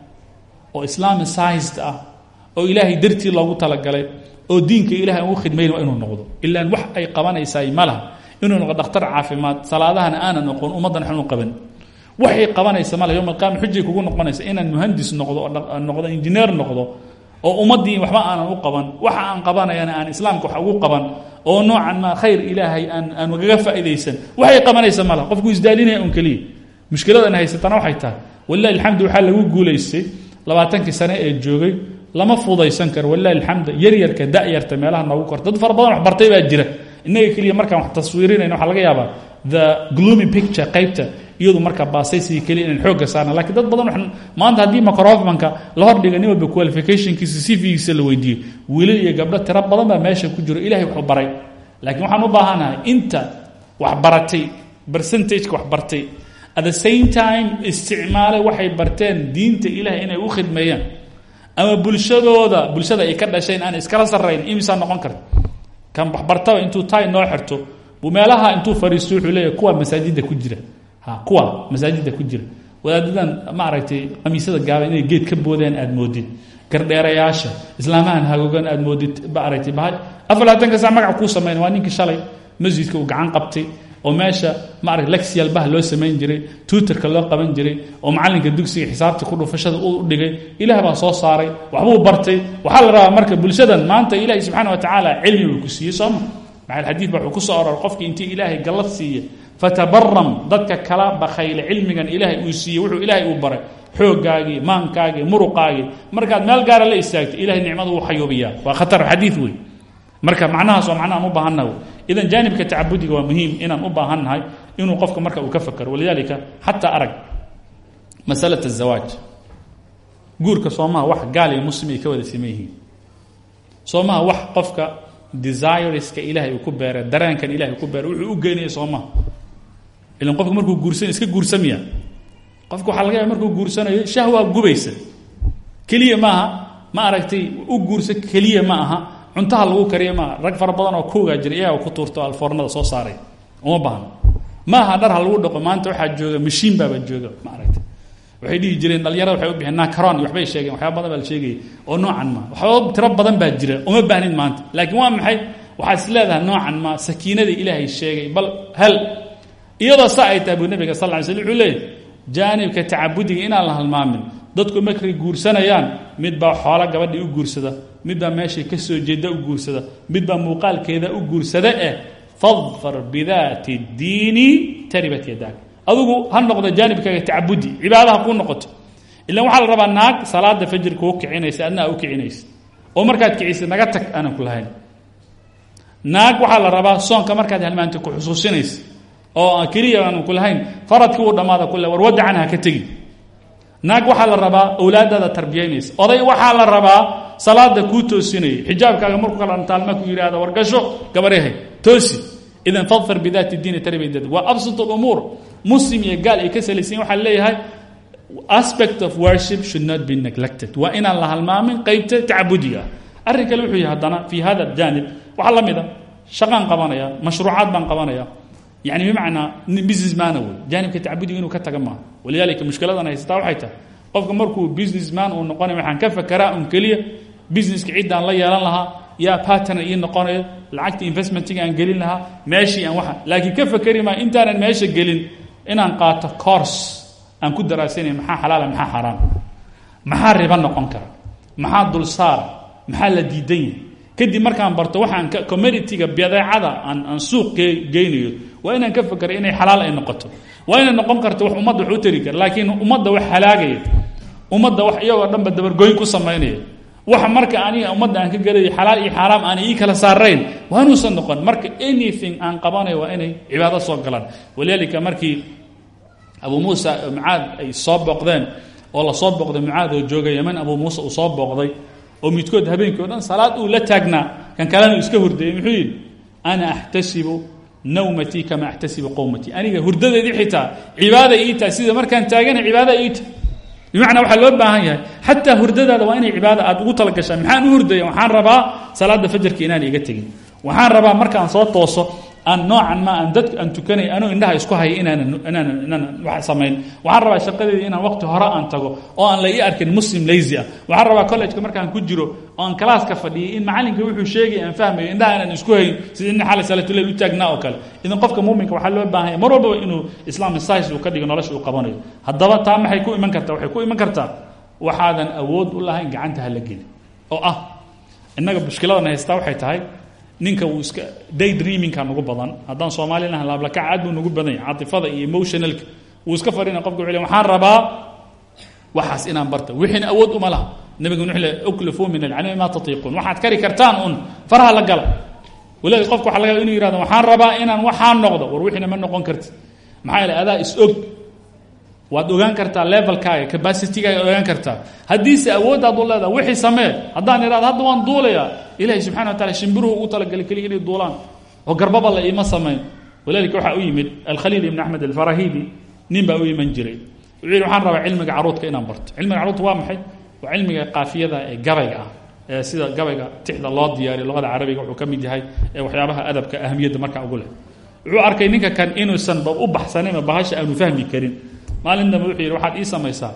S5: oo islamisized ah oo ilaahay dartii loogu talagalay oo diinka ilahay aan u inuu noqdo. Ilaan wax ay qabanaysaay ma inuu noqdo dhakhtar caafimaad salaadahana aanan oqon ummaddan xanu qaban waxay qabanaysa male yowm alqiyama xujay kugu noqonaysa inaan muhandis noqdo noqdo injineer noqdo oo ummaddii waxba aanan u qaban waxa aan qabanayana aan islaamka wax ugu qaban oo noocan maa khayr ilaahay aan aan gaga faa'iidaysan. Waxay qabanaysa ma qofku isdaalinaya un keliya. Mushkiladan haysatana waxay tahay. Walilahi alxamdu waxaa lagu guulaystay labaatankii sane ee joogay lama fudaysan karo walilahi alxamd yaryarka da'yarta meelaha noogu korta dad fara badan wax bartay baa jira. Innaga keliya markaan wax taswiirinayna waxaa laga yaabaa the gloomy picture qaybta iyadu markaa baasaysiga keliya inaan xoogga saarna lakiin dad badan waxaan maanta haddii microfonka la hordhiga nin walba qualificationkiisa cv-giisa la weydiiyo. Wiilal iyo gabdho tiro badan baa meesha ku jiro ilahay wuxuu baray. Laakiin waxaan u baahanahay inta wax baratay percentageka wax bartay at the same time isticmaalay waxay barteen diinta ilahay inay u khidmeeyaan ama bulshadooda bulshada ay ka dhasheen aan iskala sarrayn imisaa noqon karta kan waxbartaba intuu tay noo xirto buu meelaha intuu fariisto wuxuu leeyahy kuwa masaajidda ku jira. Ha kuwa masaajidda ku jira. Wadaadadan maaragtay khamiisyada gaaban inay geed ka boodeen aad moodid. Gardheerayaasha islaamahan hagogan aad moodid. Maaragtay labaatanka saa magac kuu samayn waa ninkii shalay. Masjidka uu gacan qabtay oo meesha maarata lexial bah loo samayn jiray tuutarka loo qaban jiray oo macallinka dugsiga xisaabta ku dhufashada u dhigay ilaah baa soo saaray waxbuu bartay. Waxaa la rabaa marka bulshadan maanta ilaahay subxaana wa tacaala cilmi uu ku siiyey sooma maxalxadiid ba wuxuu ku soo aroor qofkii intii ilaahay gallad siiya fatabaram dadka kala bakhayle cilmigan ilaahay uu siiyey wuxuu ilaahay uu baray xooggaagii maankaagii muruqaagii markaad meel gaara la istaagto ilahay nicmadu uu xayuubiyaa. Waa khatar xadiid wey marka macnahaas waa macnahaan u baahannaha idan jaanibka tacabudiga waa muhiim inaan u baahannahay inuu qofka marka uu ka fakero walidaalika xataa arag masalat azawaaj guurka soomaha wax gaal iyo muslim ka wada siman yihiin. Wax qofka desiriska ilaahay ku beeray dareenkan ilahay ku beeray wuxuu u geynaya soomaha. Ilan qofka markuu guursanay iska guursamaya qofka waxaa markuu guursanayo shahwa gubaysa keliya maaha ma aragtay u guursa keliya ma aha cuntaha lagu kariya maaha rag fara badan oo kuugaa jira iyaga ku tuurta oo alfoornada soo saaray. Uma baahno ma aha dhar ha lagu dhaqo maanta waxaa jooga mashiin baaba jooga ma aragtay waxay dhihi jireen dhalinyarada waxay u bixeen nakaron waxbay sheegeen waxyaaba badan baa la sheegayay oo noocan ma. Waxyaaba tiro badan baa jira uma baahnin maanta. Laakiin waa maxay? Waxaad is leedahay noocan ma sakiinada ilaahay sheegay bal hal. Iyadoo saa ay tahay buu nabiga sal ly sl wuxuu leeyahy jaanibka tacabudiga inaan la halmaamin dadku markay guursanayaan. Midbaa xoolo gabadhii u guursada. Midbaa meeshay ka soo jeeda u guursada. Midbaa muuqaalkeeda u guursada eh fadfar bidaati diini taribat yadak adugu ha noqdo jaanibkaaga tacabudi. Cibaadaha kuu noqoto. Ilan waxaa la rabaa naag salaada fajirka u kicinaysa adna u kicinaysa. Oo markaad kicisa naga tag aanan ku lahayn. Naag waxaa la rabaa soonka markaad halmaanta ku xusuusinaysa oo keliya ku lahayn. Faradkii uu dhammaada kule war waddacan ha ka tegi naag waxaa la rabaa awlaadaada tarbiyaynaysa oday waxaa la rabaa salaada kuu toosinayay. Xijaabkaaga markuu kala dhantaalma ku yidhahda wargasho gabaryahay toosi. Idan fadfar bidaati diini tarbiyad waa absat lumuur muslim iyo gaal ay ka salaysayin waxaa leeyahay aspect of worship should not be neglected. Waa inaan la halmaamin qeybta tacabudiga ah arrin kale wuxuu yahay haddana fi hada janib waxaa la mid a shaqaan qabanaya mashruucaad baan qabanaya yani bimacnaa business mana wey jaanibka tacabudiga inuu ka taga maaha. Walidaalika mushkiladan tahay. Qofka markuu business man uu noqonaya waxaan ka fakeraa un keliya businesska ciddaan la yeelan lahaa yaa partner ii noqonayo lacagta investmentiga aan gelin lahaa meeshii aan waxa. Laakiin ka fakeri maa intaanan meesha gelin inaan qaato course aan ku daraasanaya maxaa xalaala maxaa xaaraam maxaa riba noqon kara? Maxaa dulsaara maxaa la diidan yahay? Markaan barto waxaan communitiga badeecada aan suuq geynayo waa inaan ka fakeray inay xalaal ay noqoto. Waa inay noqon karto wax ummadda wax u tari kara laakiin ummadda wax halaagaya ummadda wax iyagoo dhanba dabargoyn ku samaynaya waxa marka aniga ummadda aan ka gelayo xalaal iyo xaaraam aan ii kala saarayn waa inuusan noqon. Marka anything aan qabanayo waa inay cibaado soo galaan. Walidaalika markii abu muusa mucaad ay soo booqdeen oo la soo booqday mucaad oo jooga yeman abu muuse uu soo booqday oo midkood habeenkii salaad uu la taagnaa kan kalena iska hurdayay muxuu yidhi ana axtasibu nawmatii kama axtasibu qowmatii aniga hurdadeedii xitaa cibaada ii tahay. Sida markaan taagana cibaada ii tahay. Bimacnaa waxaa loo baahan yahay. Xataa hurdadaada waa inay cibaada aad ugu talagashaan maxaan u hurdaya waxaan rabaa salaada fajarka inaan iga waxaan rabaa markaan soo tooso aan noocan ma aan dad aan tukanay anuu indhaha isku haya inaanan inaanan wax samayn. Waxaan rabaa shaqadeeda inaan waqti hore aan tago oo aan la ii arkin muslim lazy ah. Waxaan rabaa college-ka markaan ku jiro oo aan kalaaska fadhiyay in macalinka wuxuu sheegay aan fahmayo indhaha inaan isku hayn sida in xalay salaatuleyl u taagnaa oo kale. Idan qofka muuminka waxaa loo baahan yahay mar walbaba inuu islamic science uu ka dhigo nolosha uu qabanayo. Haddaba taa maxay ku iman kartaa? Waxay ku iman kartaa waxaadan awood u lahayn gacanta hala geli oo ah innaga mushkiladan haystaa waxay tahay ninka uu iska day dreaminka nugu badan. Haddaan soomaali lahan laablakac aad buu nugu badan yahay caatifada iyo emotionalka wuu iska fadhina qofka wuxuu waxaan rabaa waxaas inaan barta. Wixiina awood uma laha. Nabiga wuxuu le uklifuu min alcilmi maa tatiiquun waxaad kari kartaan un. Faraha la gala walahi qofka waxa laga yaba inu yihahdo waxaan rabaa inaan waxaan noqdo. War wixiina ma noqon karti maxaa yeele adaa is og waad ogaan kartaa levelkaaga capacitigaaga ogaan kartaa. Haddiise awooddaad u leedaha wixii samee haddaan ihahdo hadda waan duulayaa. Ilahi subxana wa taala shimbiruhu ugu talagalay keliya inay duulaan. Oo garbaba la iima samayn walidalika waxaa u yimid alkhaliil ibn axmed alfarahidi nin baa u iman jiray. Wuxuu yihi waxaan rabaa cilmiga caruudka inaan barto. Cilmiga caruudka waa maxay? Waa cilmiga qaafiyada ee gabayga ah ee sida gabayga tixda loo diyaariyo luqada carabiga wuxuu ka mid yahay ee waxyaabaha adabka ahamiyadda markaa ugu leh. Wuxuu arkay ninka kan inuusanba u baxsanayma bahasha aanu fahmi karin maalin dambe wuxuu yidhi waxaad ii samaysaa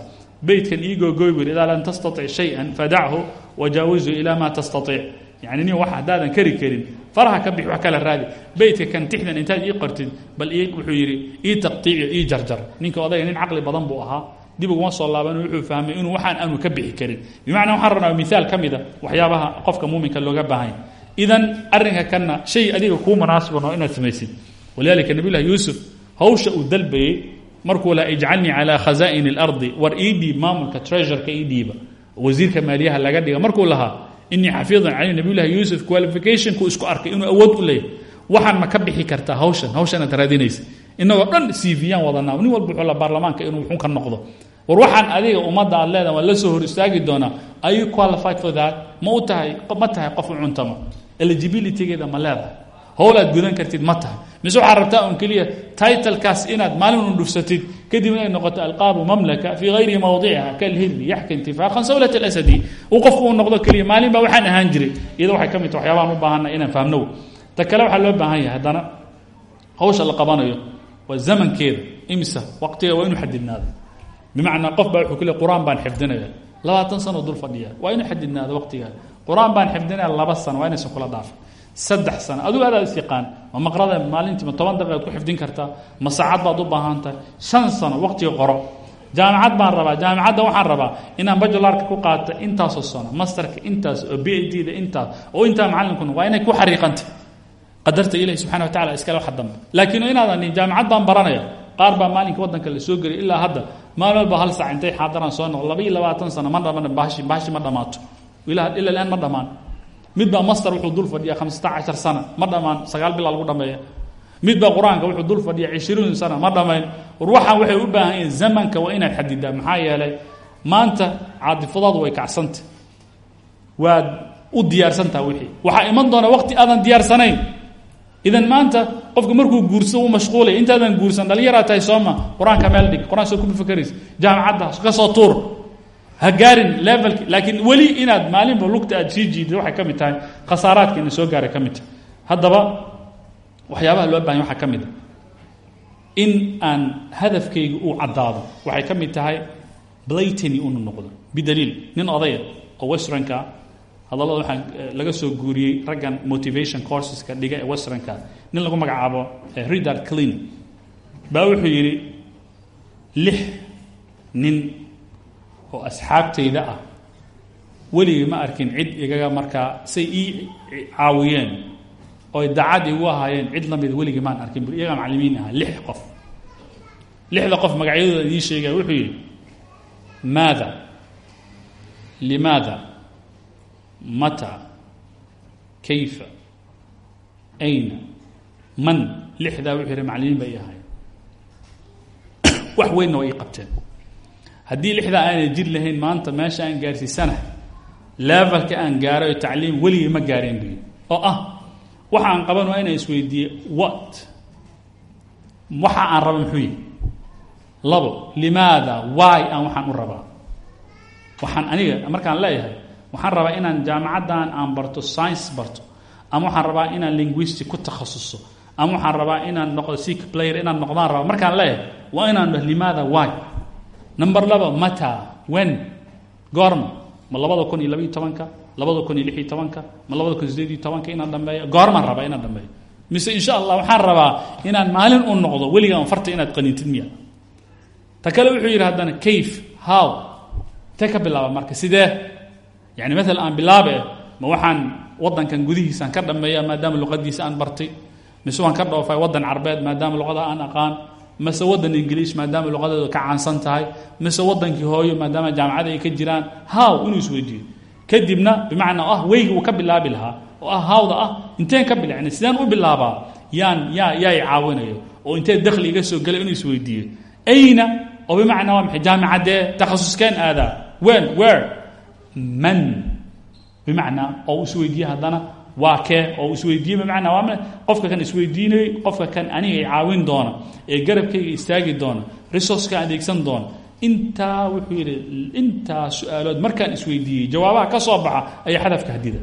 S5: beytkan ii googooy bur idaa lam tastatic shay-an fadachu wajaawizu ilaa maa tastatic yani nin wax haddaadan kari karin faraha ka bix wax kala raadi beytka kan tixdan intaad ii qortid bal wuxuu yidhi ii taqtiiciyo ii jarjar. Ninka odayga nin caqli badan buu ahaa. Dib uguma soo laaban wuxuu fahmay inuu waxaan aanu ka bixi karin. Bimacnaa waxaan rabnaa miaal ka mida waxyaabaha qofka muuminka looga baahanya. Idan arrinka kanna shay adiga kuu munaasiban oo inaad samaysid. Walidaalika nabiy llahi yuusuf hawsha uu dalbayey markuu la ijcalnii calaa khazaa'in اlardi war ii dhiib maamulka treasureka ii dhiiba wasiirka maaliyaha laga dhiga. Markuu lahaa inii xafiidan caley nabiy llahi yuusuf qualificationku isku arkay inuu awood u leeyahy waxaan ma ka bixi kartaa hawshan hawshan aad raadinaysa. Inagoo dhan cvyan wadanaa nin walba wuxuu la baarlamaanka inuu wuxun ka noqdo. War waxaan adiga ummadda aad leedaha waan soo hor istaagi doonaa are you qualified for that? Ma u qof u cuntama. Eligibilitygeeda ma leedahay. Howl aad gudan kartid ma mise waxaad rabtaa un keliya titlekaas inaad maalin un dhufsatid kadib inay noqoto alqaabu mamlaka fii hayri mawdiciha kalhirri yaxka intifaaqan sawlat alasadi. Uu qofku uu noqdo keliya maalin baa waxaan ahaan jiray iyada waxay ka mid tahay waxyaabahan u baahanna inaan fahmno ta kale waxaa loo baahan yahay haddana hawsha la qabanayo waa zamankeeda imisa waqtiga waa inuu xadidnaado bimacnaa qof baa wuxuu ku le qur'aan baan xifdinaya labaatan sano dul fadhiya waa inuu xadidnaado waqtigaa qur'aan baan xifdinaya laba sano waa inaysan kula dhaafin saddex sano. Adigu adaad is yaqaan ma maqrada maalintii ma toban daqiiqaad ku xifdin kartaa? Ma saacad baad u baahan tahay? Shan sano waqtiga qoro. Jaamacad baan rabaa jaamacadda waxaan rabaa inaan bajularka ku qaato intaasoo sano masterka intaas oo b d da intaas. Oo intaa macalinku waa inay ku xariiqanta qadarta ilahi subxana wa tacala iskale waxa dambe. Laakiin inaadan dhihin jaamacad baan baranaya. Qaar baa maalinka waddanka la soo gelay ilaa hadda. Maalin walba hal saac intay xaadaraan soo noqo laba iyo labaatan sano ma dhaman bahashi bahashi ma dhammaato ila laan ma dhammaan mid baa master wuxuu dul fadhiya khamsata cashar ma dhammaan sagaal bilaa lagu dhameeya. Mid baa qur'aanka wuxuu dul fadhiya cishriin sana ma dhammayn war waxaan waxay u baahan yihiin zamanka waa inaad xadidaa maxaa yeelay maanta caadifadaadu way kacsanta waad u diyaarsantaha wixii. Waxaa iman doona waqti aadan diyaarsanayn. Idan maanta qofku markuu guurso u mashquulay intaadan guursan dhalinyaraa tahay sooma qur'aanka meel dhig qur'aan soo kuma fakeraysa jaamacadda ka soo tuur ha gaarin levelki laakiin weli inaad maalinba lugta aad sii jiidid waxay ka mid tahay khasaaraadka ina soo gaaray ka mid tahay. Haddaba waxyaabaha loo bahanya waxaa ka mid a in aan hadafkayga uu caddaado waxay ka mid tahay blaytany unu noqdo bidaliil. Nin odaya oo westranka hadallada waxaan laga soo guuriyey raggan motivation courseska dhiga ee westranka nin lagu magacaabo ridard clean. Baa wuxuu yidhi lix nin oo asxaabtayda ah. Weligii ma arkin cid igaga markaa say ii caawiyeen oy dacad igu ahaayeen cid la mida weligii maan arkin bur iyagaa macalimiin ahaa lix qof. Lixda qof magacyadooda idiin sheegaya wuxuu yidhi maada? Limaada? Mata? Kayfa? Ayna? Man lixdaa wuxuu yidhi macalimiin ii ahaayeen. Wax weynna way ii qabteen haddii lixdaa aanay jir lahayn maanta meesha aan gaarsiisana levelka aan gaaray oo tacliim ma gaareen buyi oo ah waxa qaban waa inaan isweydiiye what? Waxa aan raba muxuu yihi labo limaada why aan waxaan u rabaa? Waxaan aniga markaan leeyahay waxaan rabaa inaan jaamacaddan aan barto science barto ama waxaan rabaa inaan linguistic ku takhasuso ama waxaan rabaa inaan noqdo sick player inaan noqdaan rabaa. Markaan leeyahay waa inaan limaada why number laba mata. Wen goorma ma labada kun iyo labaiyo tobanka labada kun iyo lix iyo tobanka ma labada kun sideed iyo tobanka inaan dhameeyo goormaan rabaa inaan dhameeyo mise insha allah waxaan rabaa inaan maalin u noqdo weligaan farta inaad qanintid miya. Ta kale wuxuu yidhi haddana kayf how? Intee ka bilaaba marka sidee? Yani maala aan bilaabe ma waxaan wadankan gudihiisaan ka dhameeya maadaama luqadiisa aan bartay. Mise waan ka dhoofay wadan carbeed maadaama luqada aan aqaan mise wadan ingiliish maadaama luqadeedu ka caansan tahay. Mise wadankii hooyo maadaama jaamacada ay ka jiraan how inuu isweydiiyo kadibna bimacnaa ah weygi uu ka bilaabi lahaa. Oo ah hawda ah inteen ka bila sideen u bilaabaa yaan yaa yaa i caawinayo. Oo intee dakhli iga soo gelay inuu isweydiiyo ayna oo bimacnaa waa maxay? Jaamicadee takhasuskeen aadaa. Wen where? Man. Bimacnaa oo isweydiiye haddana waa kee oo isweydiiye bimacnaa waa qofka kan isweydiinayey qofka kan aniga caawin doona ee garabkayga istaagi doona resourceka adeegsan doona. Intaa wuxuu yidhi intaa su'aalood markaan isweydiiyey jawaabaha ka soo baxa ayaa xadafka hadida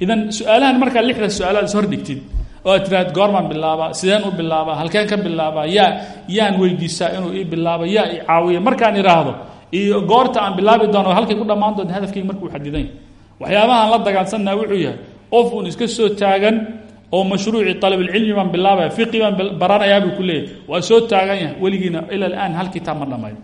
S5: idan su'aalahan lixda su'aalood is hordhigtid oo aad tiraad goormaan sideen u bilaabaa halkeen ka bilaabaa yaa yaan weydiisaa inuu ii bilaabo yaa i caawiya. Markaan idhaahdo iyo goorta aan bilaabi doono halkay ku dhammaan doonta hadafkayga markuu xadidan waxyaabahaan la dagaalsannaha wuxuu yahay qof uun iska soo taagan oo mashruucii alabulcilmi baan bilaabaya fiqi baan baranayaabuu ku leeyahy waa soo taagan yahay weligiina ila alaan hal kitaab ma dhamay.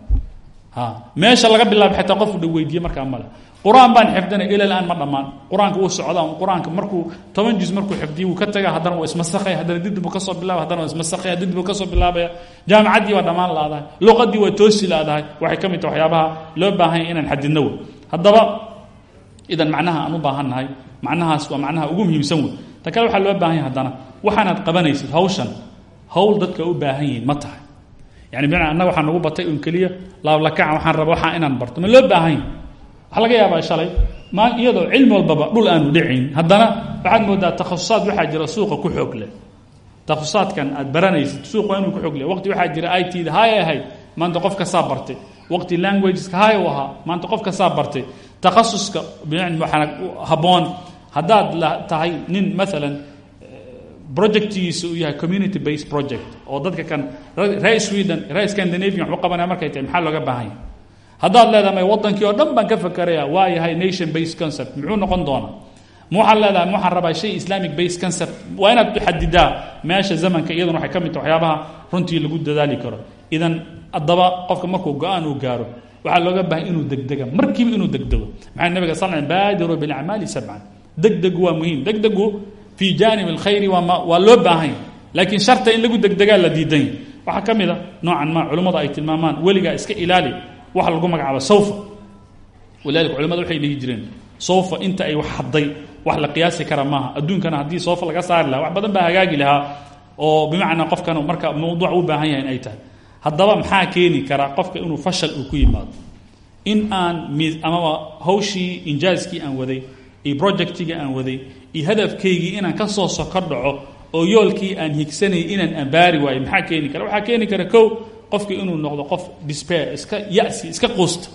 S5: Meesha laga bilaaba xataa qofu dha weydiiye markaa male baan xifdinay ila alaan ma dhammaan. Qur'aanka wuu markuu toban juz markuu xifdiye wuu ka taga haddana waa ismasakaya haddana didbu ka soo bilaaba haddana waa ismasakaya didbu ka soo bilaabaya. Jaamacaddii waa dhammaan laadahay luqadii waa toosi laadahay. Waxay ka mid waxyaabaha loo baahanya inaan xadidno. Haddaba idan macnaha aan u baahannahay macnahaas waa macnaha ugu muhiimsan wey ta kale waxaa loo baahan yahay haddana waxaanaad qabanaysid hawshan hawl dadka u baahan yihiin ma tahay. Yani bimacnaa annaga waxaa nagu batay un keliya laablakaca waxaan raba waxaa inaan barto. Ma loo baahan yahay laga yaabaa shalay. Ma iyadoo cilmi walbaba dhul aanu dhicayn haddana waxaad moodaa takhasusaad waxaa jira suuqa ku xoog leh. Takhasusaadkan aad baranaysid suuq inuu ku xoog leh. Waqti waxaa jira i da hay ahayd maanta qof kasaa bartay waqti languageska hay u ahaa maanta qof kasaa bartay takhasuska habboon haddaad tahay nin maalan projectgiisa uu yahay community based project oo dadka kan ree sweden ree scandinavian waxu qabanaya markay tahay maxaa looga baahan yahay? Haddaad leedahay wadankii oo dhan baan ka fakeraya waa yahay nation based concept muxuu noqon doonaa? Ma waxaad leedahay ma waxaan rabaa shay islamic based concept waa inaad xadidaa meesha zamanka iyaduna waxay ka mid tahay waxyaabaha runtii lagu dadaali karo idan haddaba qofka markuu go'aan uu gaaro waxaa looga baahay inuu degdega markiiba inuu degdego. Maxaa nabiga sal l baadiruu bilacmaali sabcan. Degdegu waa muhiim. Degdegu fii jaanib alkhayri waa loo baahan yahy laakiin sharta in lagu degdegaa la diidan yahy waxaa ka noocan ma culimmadu ay tilmaamaan weligaa iska ilaali waxa lagu magacaabo sawfa. Walidalika culimadu waxay dhihi jireen sawfa inta ay wax hadday wax la qiyaasi kara maaha. Adduunkana haddii soofa laga saari lahaa wax badan baa hagaagi lahaa oo bimacnaa qofkan marka mawduuc u baahan yahay in ay tahay haddaba maxaa keeni kara qofka inuu fashal uu ku yimaado? In aan amaba hawshii injaaskii aan waday iyo projectigii aan waday iyo hadafkaygii inaan ka soo soko dhaco oo yoolkii aan higsanayay inaan ambaari waayo maxaa keeni kara waxaa keeni kara kow qofki inuu noqdo qof despair iska yasi iska quusta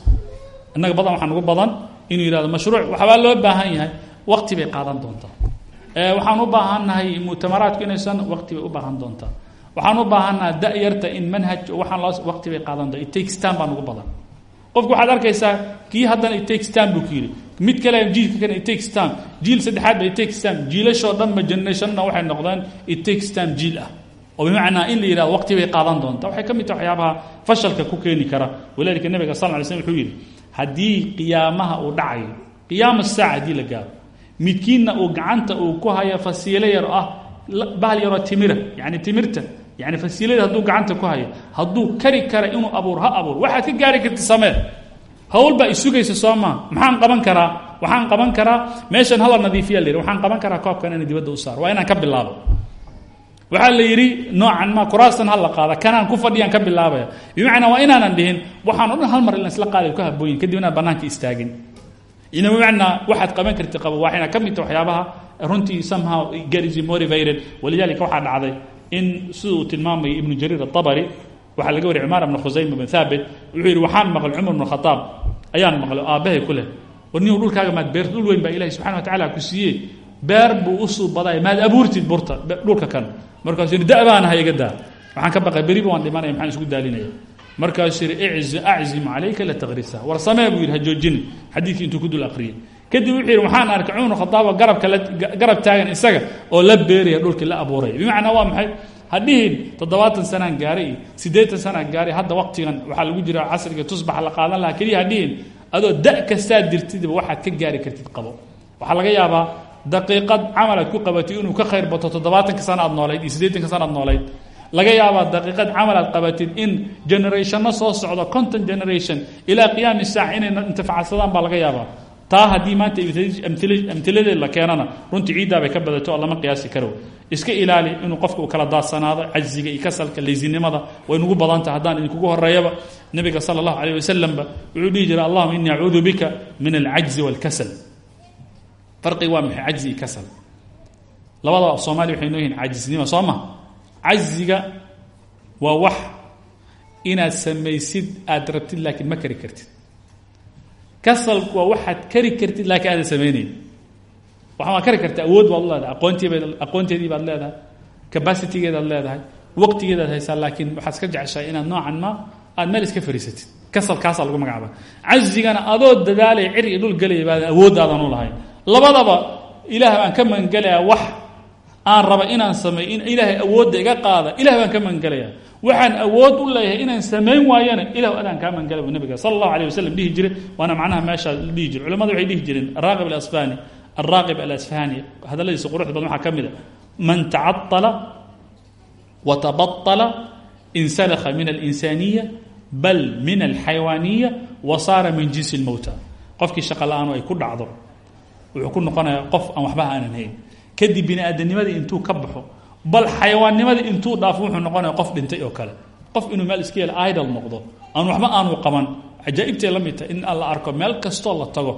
S5: innaga badan waxaa nugu badan inuu yihahdo mashruuc waxbaa loo baahan yahay. Waqti bay qaadan doontaa. Waxaan u baahannahay mu'tamaraadku inaysan waqti bay u baahan doontaa waxaan u baahannaha da-yarta in manhaj waxaan loo waqti bay qaadan doonta it takes time baa nugu badan. Qofku waxaad arkaysaa kii haddana it takes time buu ku mid kale jiilka kan it takes time. Jiil saddexaad ba it takes time. Jiilashoo dhan ba generationna waxay noqdeen it takes time jiil ah. Oo bimacnaa in la yidhahdo waqti bay qaadan doonta waxay ka mid tahay waxyaabaha fashalka ku keeni kara. Walidalika nabiga sal ly slm wuxuu yidhi haddii qiyaamaha uu dhacayo qiyaama saaca la gaaro midkiinna uu gacanta uu ku hayo fasiilo yar ah bahal yaroo timira yani timirta yani fasiilada hadduu gacanta ku hayo hadduu kari kara inuu abuur ha abuur waxaad ka gaari karti samee. Hawl baa isugaysa soo maxaan qaban karaa? Waxaan qaban karaa? Meeshan hala nadiifiya la yidhi waxaan qaban karaa koobkan inaan dibadda u saaro waa inaan ka bilaabo. Waxaa la yidhi noocan ma kuraastan ha la qaada kanaan ku fadhiyaan ka bilaabaya. Bimacnaa waa inaanan dhihin waxaan o hal mar in isla qaadayo ka habooyin kadib inaan bannaanka istaagin. Ina bimacnaa waxaad qaban karti qabo waxayna ka mid waxyaabaha runtii somehow gets motivated walidalika waxaa dhacday in sida uu tilmaamaya ibnu jariir atabari waxaa laga wariy cumaar ibn khusayma bin thaabit wuxuu yidhi waxaan maqlay cumar bn khadaab ayaan maqlay aabbahay ku leh. Dhulkaaga maad beer dhul weyn baa ilahi subxana wa tacala ku siiyey. Beer buu usuu baday maad abuurtid burta dhulka kan. Markaasuu yidhi da baan aha iga waxaan ka baqay beriba waan dhimanaya maxaan isku daalinaya. Markaasuu yidhi aczim calayka lataqrisa war samee buu yidhi ha joojini xadiidkii intuu ku kadib wuxuu yidhi waxaan arkay cumar khadaaba garabka garab taagan isaga oo la beeraya dhulkii la abuuraya bimacnaa waa maxay? Hadhihin toddobaatan sanaan gaaray iyo siddeetan sanaa gaaray hadda waqtigan waxaa lagu jira casriga tusbaxa la qaadan lahaa. Keliya adoo da kastaa dirtidba waxaad ka gaari kartid qabo. Waxaa laga yaabaa daqiiqad camal aad ku qabatay inuu ka khayr bato toddobaatanka sana aad noolayd iyo siddeetanka sana noolayd. Laga yaabaa daqiiqad camal aad qabatid in generationno soo socdo conton generation ilaa qiyaami saac inay intifacsadaan baa laga yaabaa taa haddii maanta amtiladeed la keenana runtii ciiddaa bay ka badato lama qiyaasi karo. Iska ilaali inuu qofka kala daadsanaado cajziga iyo kasalka laysinimada way nugu badantah haddaan idinkugu horeeyaba nebiga sala allahu calayh wasalamba wuxuu dhihi jiray allahuma innii acuudu bika min alcajzi waalkasal farqiga waa maxay? Cajzi iyo kasal. Labadaba af waxay noo yihiin cajisnimo soo ma? Cajziga waa wax samaysid aad rabtid ma kari kartid kasalku waa waxaad kari kartid laakiin aadan samaynayn waxa waa kari karta awood baad u leedahay aqoontiibad aqoonteedii baad leedahay capacitygeedaad leedahay waqtigeedaad haysaa laakiin waxaad iska jeceshahay inaad noocan ma aad meel iska fariisatid kasalkaasaa lagu magacaaba cajzigana adoo dadaalaya cir iyo dhul gelaya baadan awoodaadan u lahayn. Labadaba ilaah baan ka magangelayaa wax aan raba inaan sameey in ilaahay awoodda iga qaada ilah baan ka magangelaya waxaan awood u leeyahay inaan samayn waayana ilah adaan kaa magangelay bu nabiga sala allahu alay wasalam dhihi jiray. Waana macnaha meeshaa dhihi jira culamadu waxay dhihi jireen araaqib alasfani alraaqib alasfahani. Hadalladiisa quruxda badan waxaa ka mid a. Man tacatala wa tabaطala insalakha min alinsaniya bal min alxayawaaniya wa saara min jinsi اlmowta qofkii shaqa la'aanu ay ku dhacdo wuxuu ku noqonayaa qof aan waxba aanan hayn. Kadib bini aadamnimadii intuu ka baxo bal xayawaannimadii intuu dhaafo wuxuu noqonaya qof dhintay oo kale. Qof inuu meel iska yeelo idol noqdo aan waxba aanu qaban. Cajaa'ibtay la mid in la arko meel kastoo la tago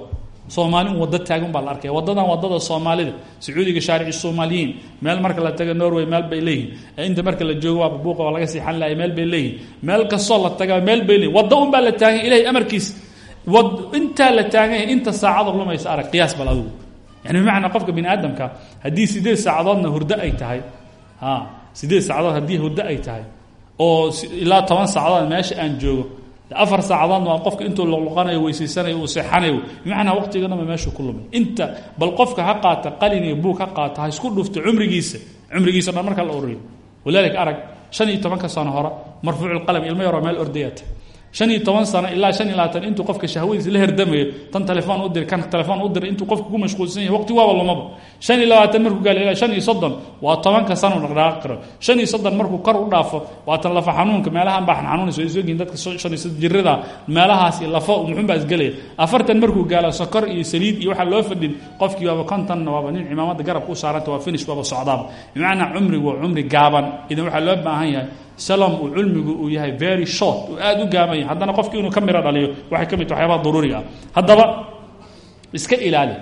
S5: soomaalin waddo taagan baa la arkaya waddadan waddada soomaalida sacuudiga shaarici soomaaliyiin meel marka la tago norway meel bay leeyihiin inta marka la joogo waaba buuqa waa laga siixan lahay meel bay leeyihiin meel kastoo la tagaa meel bay leeyihiin waddo un baa la taagan ilahay amarkiis. Intaa la taagan inta saacada lumaysa arag qiyaas bal adigu yani bimacnaa qofka bini aadamka haddii sideed saacadoodna hurdo ay tahay sideed saacadood haddii hurdo ay tahay oo ilaa toban saacadood meesha aan joogo afar saacadoodna waa qofka intuu luqluqanayo weysaysanayo uu seexanayo. Bimacnaa waqtiganaba meeshuu ku lumay. Inta bal qofka ha qaata qalin iyo buug ha qaata ha isku dhufto cumrigiisa cumrigiisa dhan marka la ururiyo. Walidaalika arag shan iyo tobanka sano hore marfuuculqalam ilmo yaroo meel ordayata shan iyo toban sano ilaa shan iyo intuu qofka shahwadiisa la herdamayo tan telefoon u dir kan telefoon u dir intuu qofka ku mashquulsan yahay waqti waaba lumaba iyo labaatan markuu gaalo ilaa shan iyo soddon waa sano dhaqdhaqaaqi karo shan iyo soddon markuu kor u dhaafo waa tan lafa xanuunka meelahan baa xanuunaysa way soogiin dadka shan iyo jirada meelahaasi lafo muxuun baa isgelaya afartan markuu gaalo sokor iyo saliid iyo waxaa loo fadhin qofkii waaba kontanna waaba nin cimaamada garabka u saaranta waa finish waaba socdaaba. Bimacnaa cumrigu waa cumri gaaban idan waxaa loo baahan yahay salom uu cilmigu uu yahay very short uu aada u gaaban yahay haddana qofki inuu ka miro dhaliyo waxay ka mid tahay waxyaabaha daruuriga. Ah haddaba iska ilaali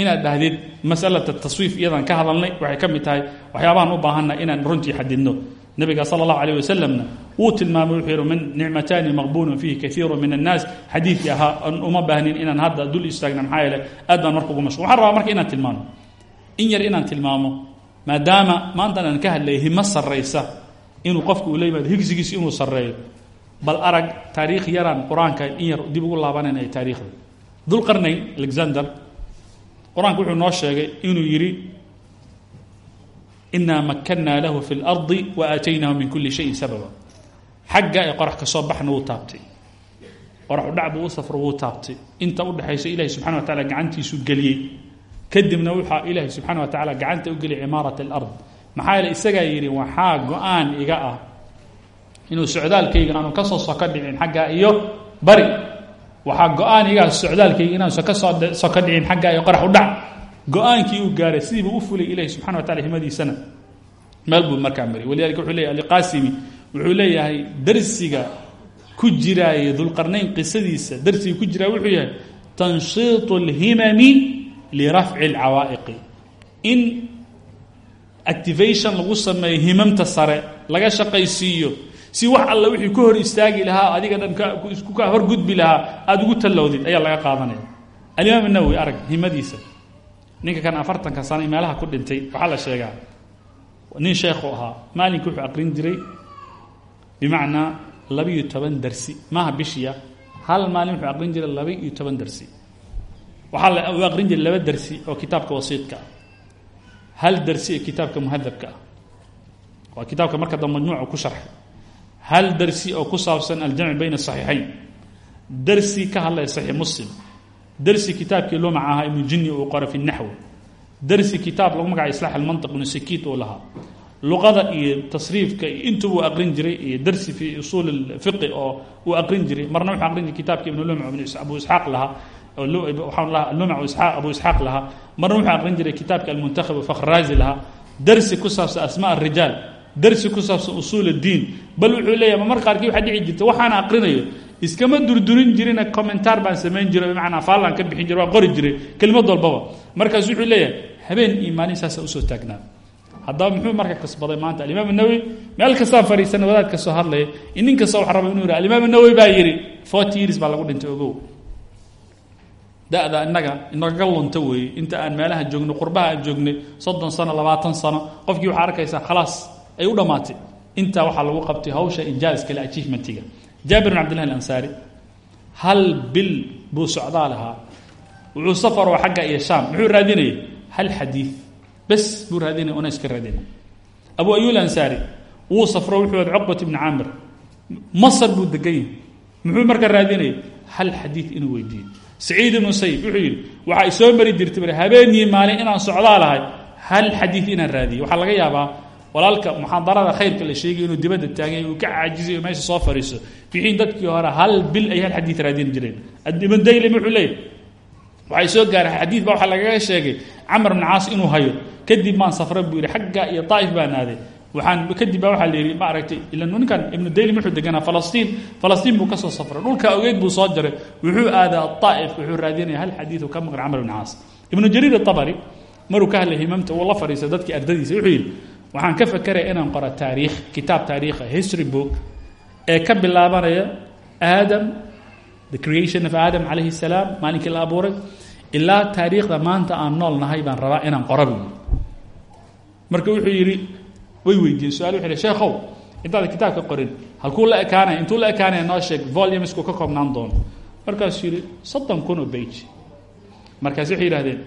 S5: inaad dhahdid masalata taswiif iyadaan ka hadalnay waxay ka mid tahay waxyaabahan u baahanna inaan runtii xadidno nabiga sala allahu alayh wasalamna wuu tilmaamay wuxuu yihi min nicmataani maqbuulun fiihi kaiiru min annaas xadiidkii ahaa aan uma baahnin inaan hadda dul istaagna maxaa yeele aad baan marka ugu mashqul waxaan rabaa marka inaan tilmaamo in yar inaan tilmaamo maadaama maantan aan ka hadlayay himo sarraysa inuu qofku uu la yimaado higsigiisi inuu sarreeyo. Bal arag taariikh yaraan qur'aanka in yar dib ugu laabanayna ay taariikhda. Dulqarnayn alexander qur'aanku wuxuu noo sheegay inuu yidhi inaa makanaa lahu fi اlardi wa aataynaahu min kuli shayin sababa. Xagga ee qorax ka soo baxna wuu taabtay. Qorax udhac buu u safro wuu taabtay. Inta udhexaysa ilahi subxana wa taala gacantiisu geliyey. Kadibna waxaa ilaahi subxaana wa tacaala gacanta u geliyay cimaarat alard maxaa yeele isagaa yidhi waxaa go'aan iga ah inuu socdaalkayga aanu ka soo soko dhicin xaggaa iyo bari. Waxaa go'aan iga ah socdaalkayga inaan soka soo soko dhicin xaggaa iyo qorax u dhac. Go'aankii uu gaaray sidiibuu u fulay ilahi subxana watacala himadiisana meel buu markaa mariyay walidalika wuxuu leeyahy aliqaasimi wuxuu leeyahay darsiga ku jiraaye dulqarnayn qisadiisa. Darsiga ku jiraa wuxuu yahay tanshiitu اlhimami lirafci اlcawaa'iqi in activation lagu sameeyo himamta sare laga shaqaysiiyo. Si wax alla wixii ka hor istaagi lahaa adiga dhan ka horgudbi lahaa aada ugu tallowdid ayaa laga qaadanaya. Alimaam nawowi arag himadiisa. Ninka kan afartanka sano meelaha ku dhintay waxaa la sheegaa nin sheekhu ahaa maalinka wuxuu aqrin jiray bimacnaa laba-iyo toban darsi maaha bishiya hal maalin wuxuu aqrin jiray laba-iyo toban darsi. Waxaa uu aqrin jiray laba darsi oo kitaabka wasiidka hal darsi ee kitaabka muhadabka ah. Waa kitaabka marka dambe majmuuca ku sharxay hal darsi oo ku saabsan aljamci bayna asaxiixayn darsi ka hadlaya saxiix muslim. Darsi kitaabkii lumac ahaa ibnu jini uu qora fi naxwi darsi kitaab lagu magacay islaax almantiq ibnu sakiit uu lahaa. Luqada iyo tasriifka iyo intuba uu aqrin jiray iyo darsi fi usuul fiqi oo uu aqrin jiray. Marna wuxuu aqrin jiray kitaabkii ibnu lumac abu isxaaq lahaa abu isxaaq lahaa. Marna wuxuu aqrin jiray kitaabka almuntakhab fakhraazi lahaa. Darsi ku saabsan asmaa arijaal darsi ku saabsan usuul اdiin bal wuxuu leeyahy ma mar qaarkii waxaa dhici jirta waxaana aqrinayo iskama durdurin jirina commentaar baan samayn jiray bimacnaa faallaan ka bixin jiray waan qori jiray kelimad walbaba. Markaas wuxuu leeyahay habeen iyo maalin saasa u soo taagnaa. Haddaba muxuu marka kasbaday maanta alimaam nawowi meel kastaan fariisana wadaad ka soo hadlaya nin kasta waxa raba inuu yidhi alimaam nawowi baa yidhi forty years baa lagu dhintay ogow da-da inaga inagaga lunta weeye inta aan meelaha joogno qurbaha aan joognay sano labaatan sano qofkii waxaa arkaysaa khalaas ay u dhammaatay. Intaa waxaa lagu qabtay hawsha injaaskale achievementiga. Jaabir bin abdillahi alansaari hal bil buu socdaa lahaa? Wuxuu safaroo xagga iyo shaam muxuu raadinayay? Hal xadiid bes buu raadinaya una iska raadinay. Abu ayuul ansaari wuu safro wuxuu ad cuqbat ibni caamir masar buu degan yahay. Muxuu marka hal xadiid inuu weydiiyo saciid ibnu sayib wuxuu yidhi waxaa isoo mari jirtay bari habeenii maalin inaan socdaa lahay hal xadiid inaan raadiyo waxaa laga yaabaa walaalka muxaadarada khayrka la sheegay inuu dibadda taagay uu ka caajisayo meesha soo fadhiiso fixiin dadkii hore hal bil ay hal xadiid raadin jireen ibn daylim wuxuu leeyahy waxay soo gaareen xadiid baa waxaa lagaga sheegay camar bn caas inuu hayo kadib baan safra buu yidhi xagga iyo daa'if baan aaday waxaan kadib baa waxaa la yidhi ma aragtay ila ninkan ibnu daylim wuxuu deganaa falastiin. Falastiin buu ka soo safray. Dhulka ogeyd buu soo jaray. Wuxuu aadaa daa'if wuxuu raadinaya hal xadiidu ka maqan camar bn caas. Ibnu jariir atabari maruu ka hadlay himamta uu la fadhiistay dadkii ardadiisa wuxuu yidhi waxaan ka fakeraya inaan qoro taariikh kitaab taariikha history book ee ka bilaabanaya aadam the creation of aadam calayhi salaam maalinkii la abuuray ilaa taariikhda maanta aan nool nahay baan rabaa inaan qoro buu marka wuxuu yidhi way weydiiyeen su'aal yhi sheekhow intaada kitaabka qorin halkuu la ekaanaya intuu la ekaanaya noo sheeg volumesku ka koobnaan doono. Markaasuu yidhi soddon kun oo bage markaas waxay yidhahdeen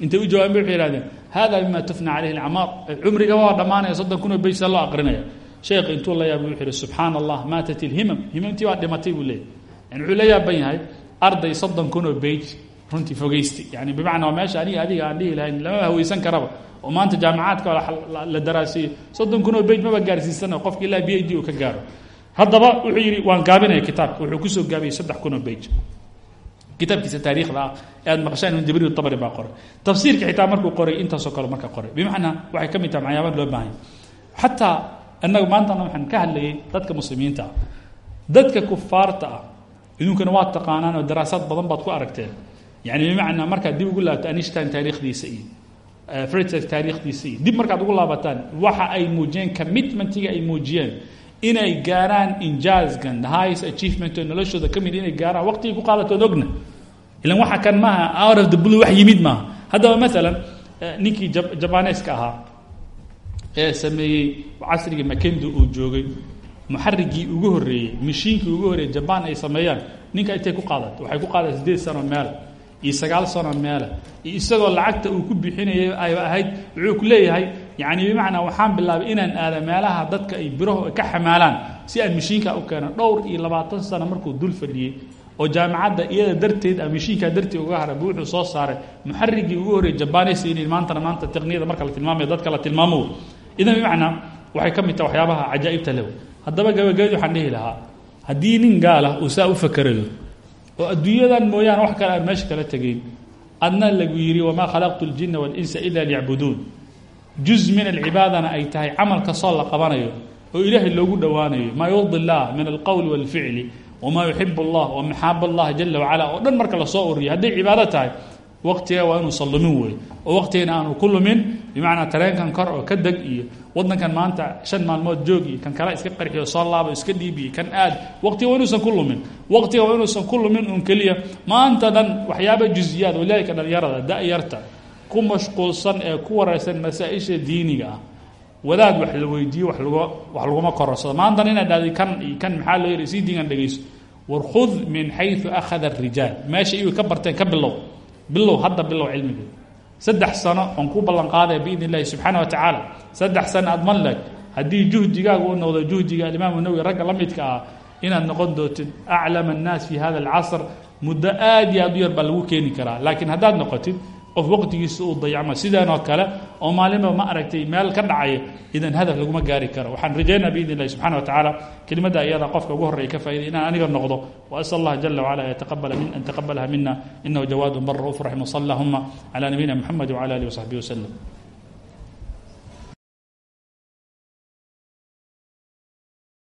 S5: intay u jawaabeen waxay yihahdeen hada bima tufna caleyhi alacmaar cumriga waa dhammaanaya soddon kun oo loo aqrinaya. Sheekh intuu la yaabay wuxuu yihi subxaana allah maatat ilhimam himamtii baa dhimatay buu leeyay yani arday soddon kun oo bage runtii fogeysti yani bimacnaa meesha aniga adiga aan dhihi lahayn lama haweysan karaba. Oo maanta jaamacaadka la daraasiyo. Soddon kun oo bage maba gaarsiisana qofka ilaa b d uu ka gaaro. Haddaba wuxuu yidhi waan gaabinaya kitaabka. Wuxuu ku soo gaabiyey saddex kun oo bage kitaabkiisa taariikhda ah ee aad maqashaan ibn jabriil tabari baa qoray. Tafsiirka xitaa markuu qoray intaasoo kale marka qoray. Bimacnaa waxay ka mid tahay macyaaba loo baahanya xataa annaga maantana waxaan ka hadlayay dadka muslimiinta ah. Dadka kufaarta ah idunkana waad taqaanaan oo daraasaad badan baad ku aragteen yani bimacnaa markaad dib ugu laabto anishtan taariikhdiisa iyo fritek taariikhdiisa iyo dib markaad ugu laabataan waxa ay muujiyeen commitmentiga ay muujiyeen inay gaaraan injaazkan the highest achievement oo noloshooda ka mid inay gaaraan waqtigii ku qaadatood ogna ilan waxa kan maaha out of the blue wax yimid maaha. Haddaba maalan ninkii jabaneska ahaa ee sameeyey casrigii makendi uu joogay muxarigii ugu horreeyey mashiinkii ugu horreeyey jabaan ay sameeyaan ninka intay ku qaadato waxay ku qaadata sideed sano meela iyo sagaal sano meela iyo isagoo lacagta uu ku bixinayay ay ahayd wuxuu ku leeyahay yani bimacnaa waxaan bilaabay inaan aada meelaha dadka ay biraho ka xamaalaan si aan mashiinka u keeno. Dhowr iyo labaatan sano markuu dul fadhiyey oo jaamacadda iyada darteed mashiinkaa darteed uga haray bu wuxuu soo saaray muxarigii ugu horreeyey jabanes in maantana maanta taqniyada marka la tilmaamayo dadka la tilmaamo. Idan bimacnaa waxay ka mid taha waxyaabaha cajaa'ibta lew haddaba gabagabadii waxaan dhihi lahaa haddii nin gaala uu saa u fakerayo oo adduunyadan mooyaane wax kale aan meesha kala tegayn adna lagu yidhi wamaa khalaqtu اljina waاlinsa ila liyacbuduun juz min alcibaadana ay tahay camal kastoo la qabanayo oo ilaahay loogu dhowaanayo maa yurdi اllah min alqowli wاlficli wamaa yuxib اllah wamaxaab اllah jala wacala oo dhan marka lasoo ururiyo hadday cibaado tahay waqtiga waa inuusan lumin wey oo waqtigana aanu ku lumin bimacnaa tareenkan kor oo ka deg iyo wadankan maanta shan maalmood joog kan kale iska qarxiyo soo laabo iska dhiib iyo kan aad waqtiga waa inuusan ku lumin. Waqtiga waa inuusan ku lumin un keliya. Maanta dhan waxyaaba juziyaad walaalika dhalinyarada da-yarta ku mashquulsan ee ku wareysan masaa-isha diiniga ah. Wadaad wax la weydiiyo wa lag wax laguma kororsado maantana inaad dhahday kan kan maxaa loo yidhi sii diigan dhegeyso min xayu akhada arijaal meesha iyu ka barteen ka bilow. Bilow hadda bilow cilmigeeda saddex sano oon ku ballan qaadaya biidn illahi subxaana wa tacaala. Saddex sano aad man leg haddii juhdigaagu u noqdo juhdiga alimaamu nawowi ragga la midka ah inaad noqon dootid aclama annaas fi hada alcasr muddo aad iyo aad u yar baa lagu keeni noqotid qof waqtigiisa uu dayacma. Sidaanoo kale oo maalinba ma aragtay meel ka dhacayo idan hadaf laguma gaari karo. Waxaan rajaynaa biidn illahi subxana wa tacaala kelimada iyada qofka ugu horreya ka faa'iday inaan aniga noqdo wa asal allah jala wacala an yataqabala min an taqabalaha mina inahu jawaadun bar ra'uuf raxim wasal allahuma calaa nabiyina muxamed wcala alihi wasaxbihi waslem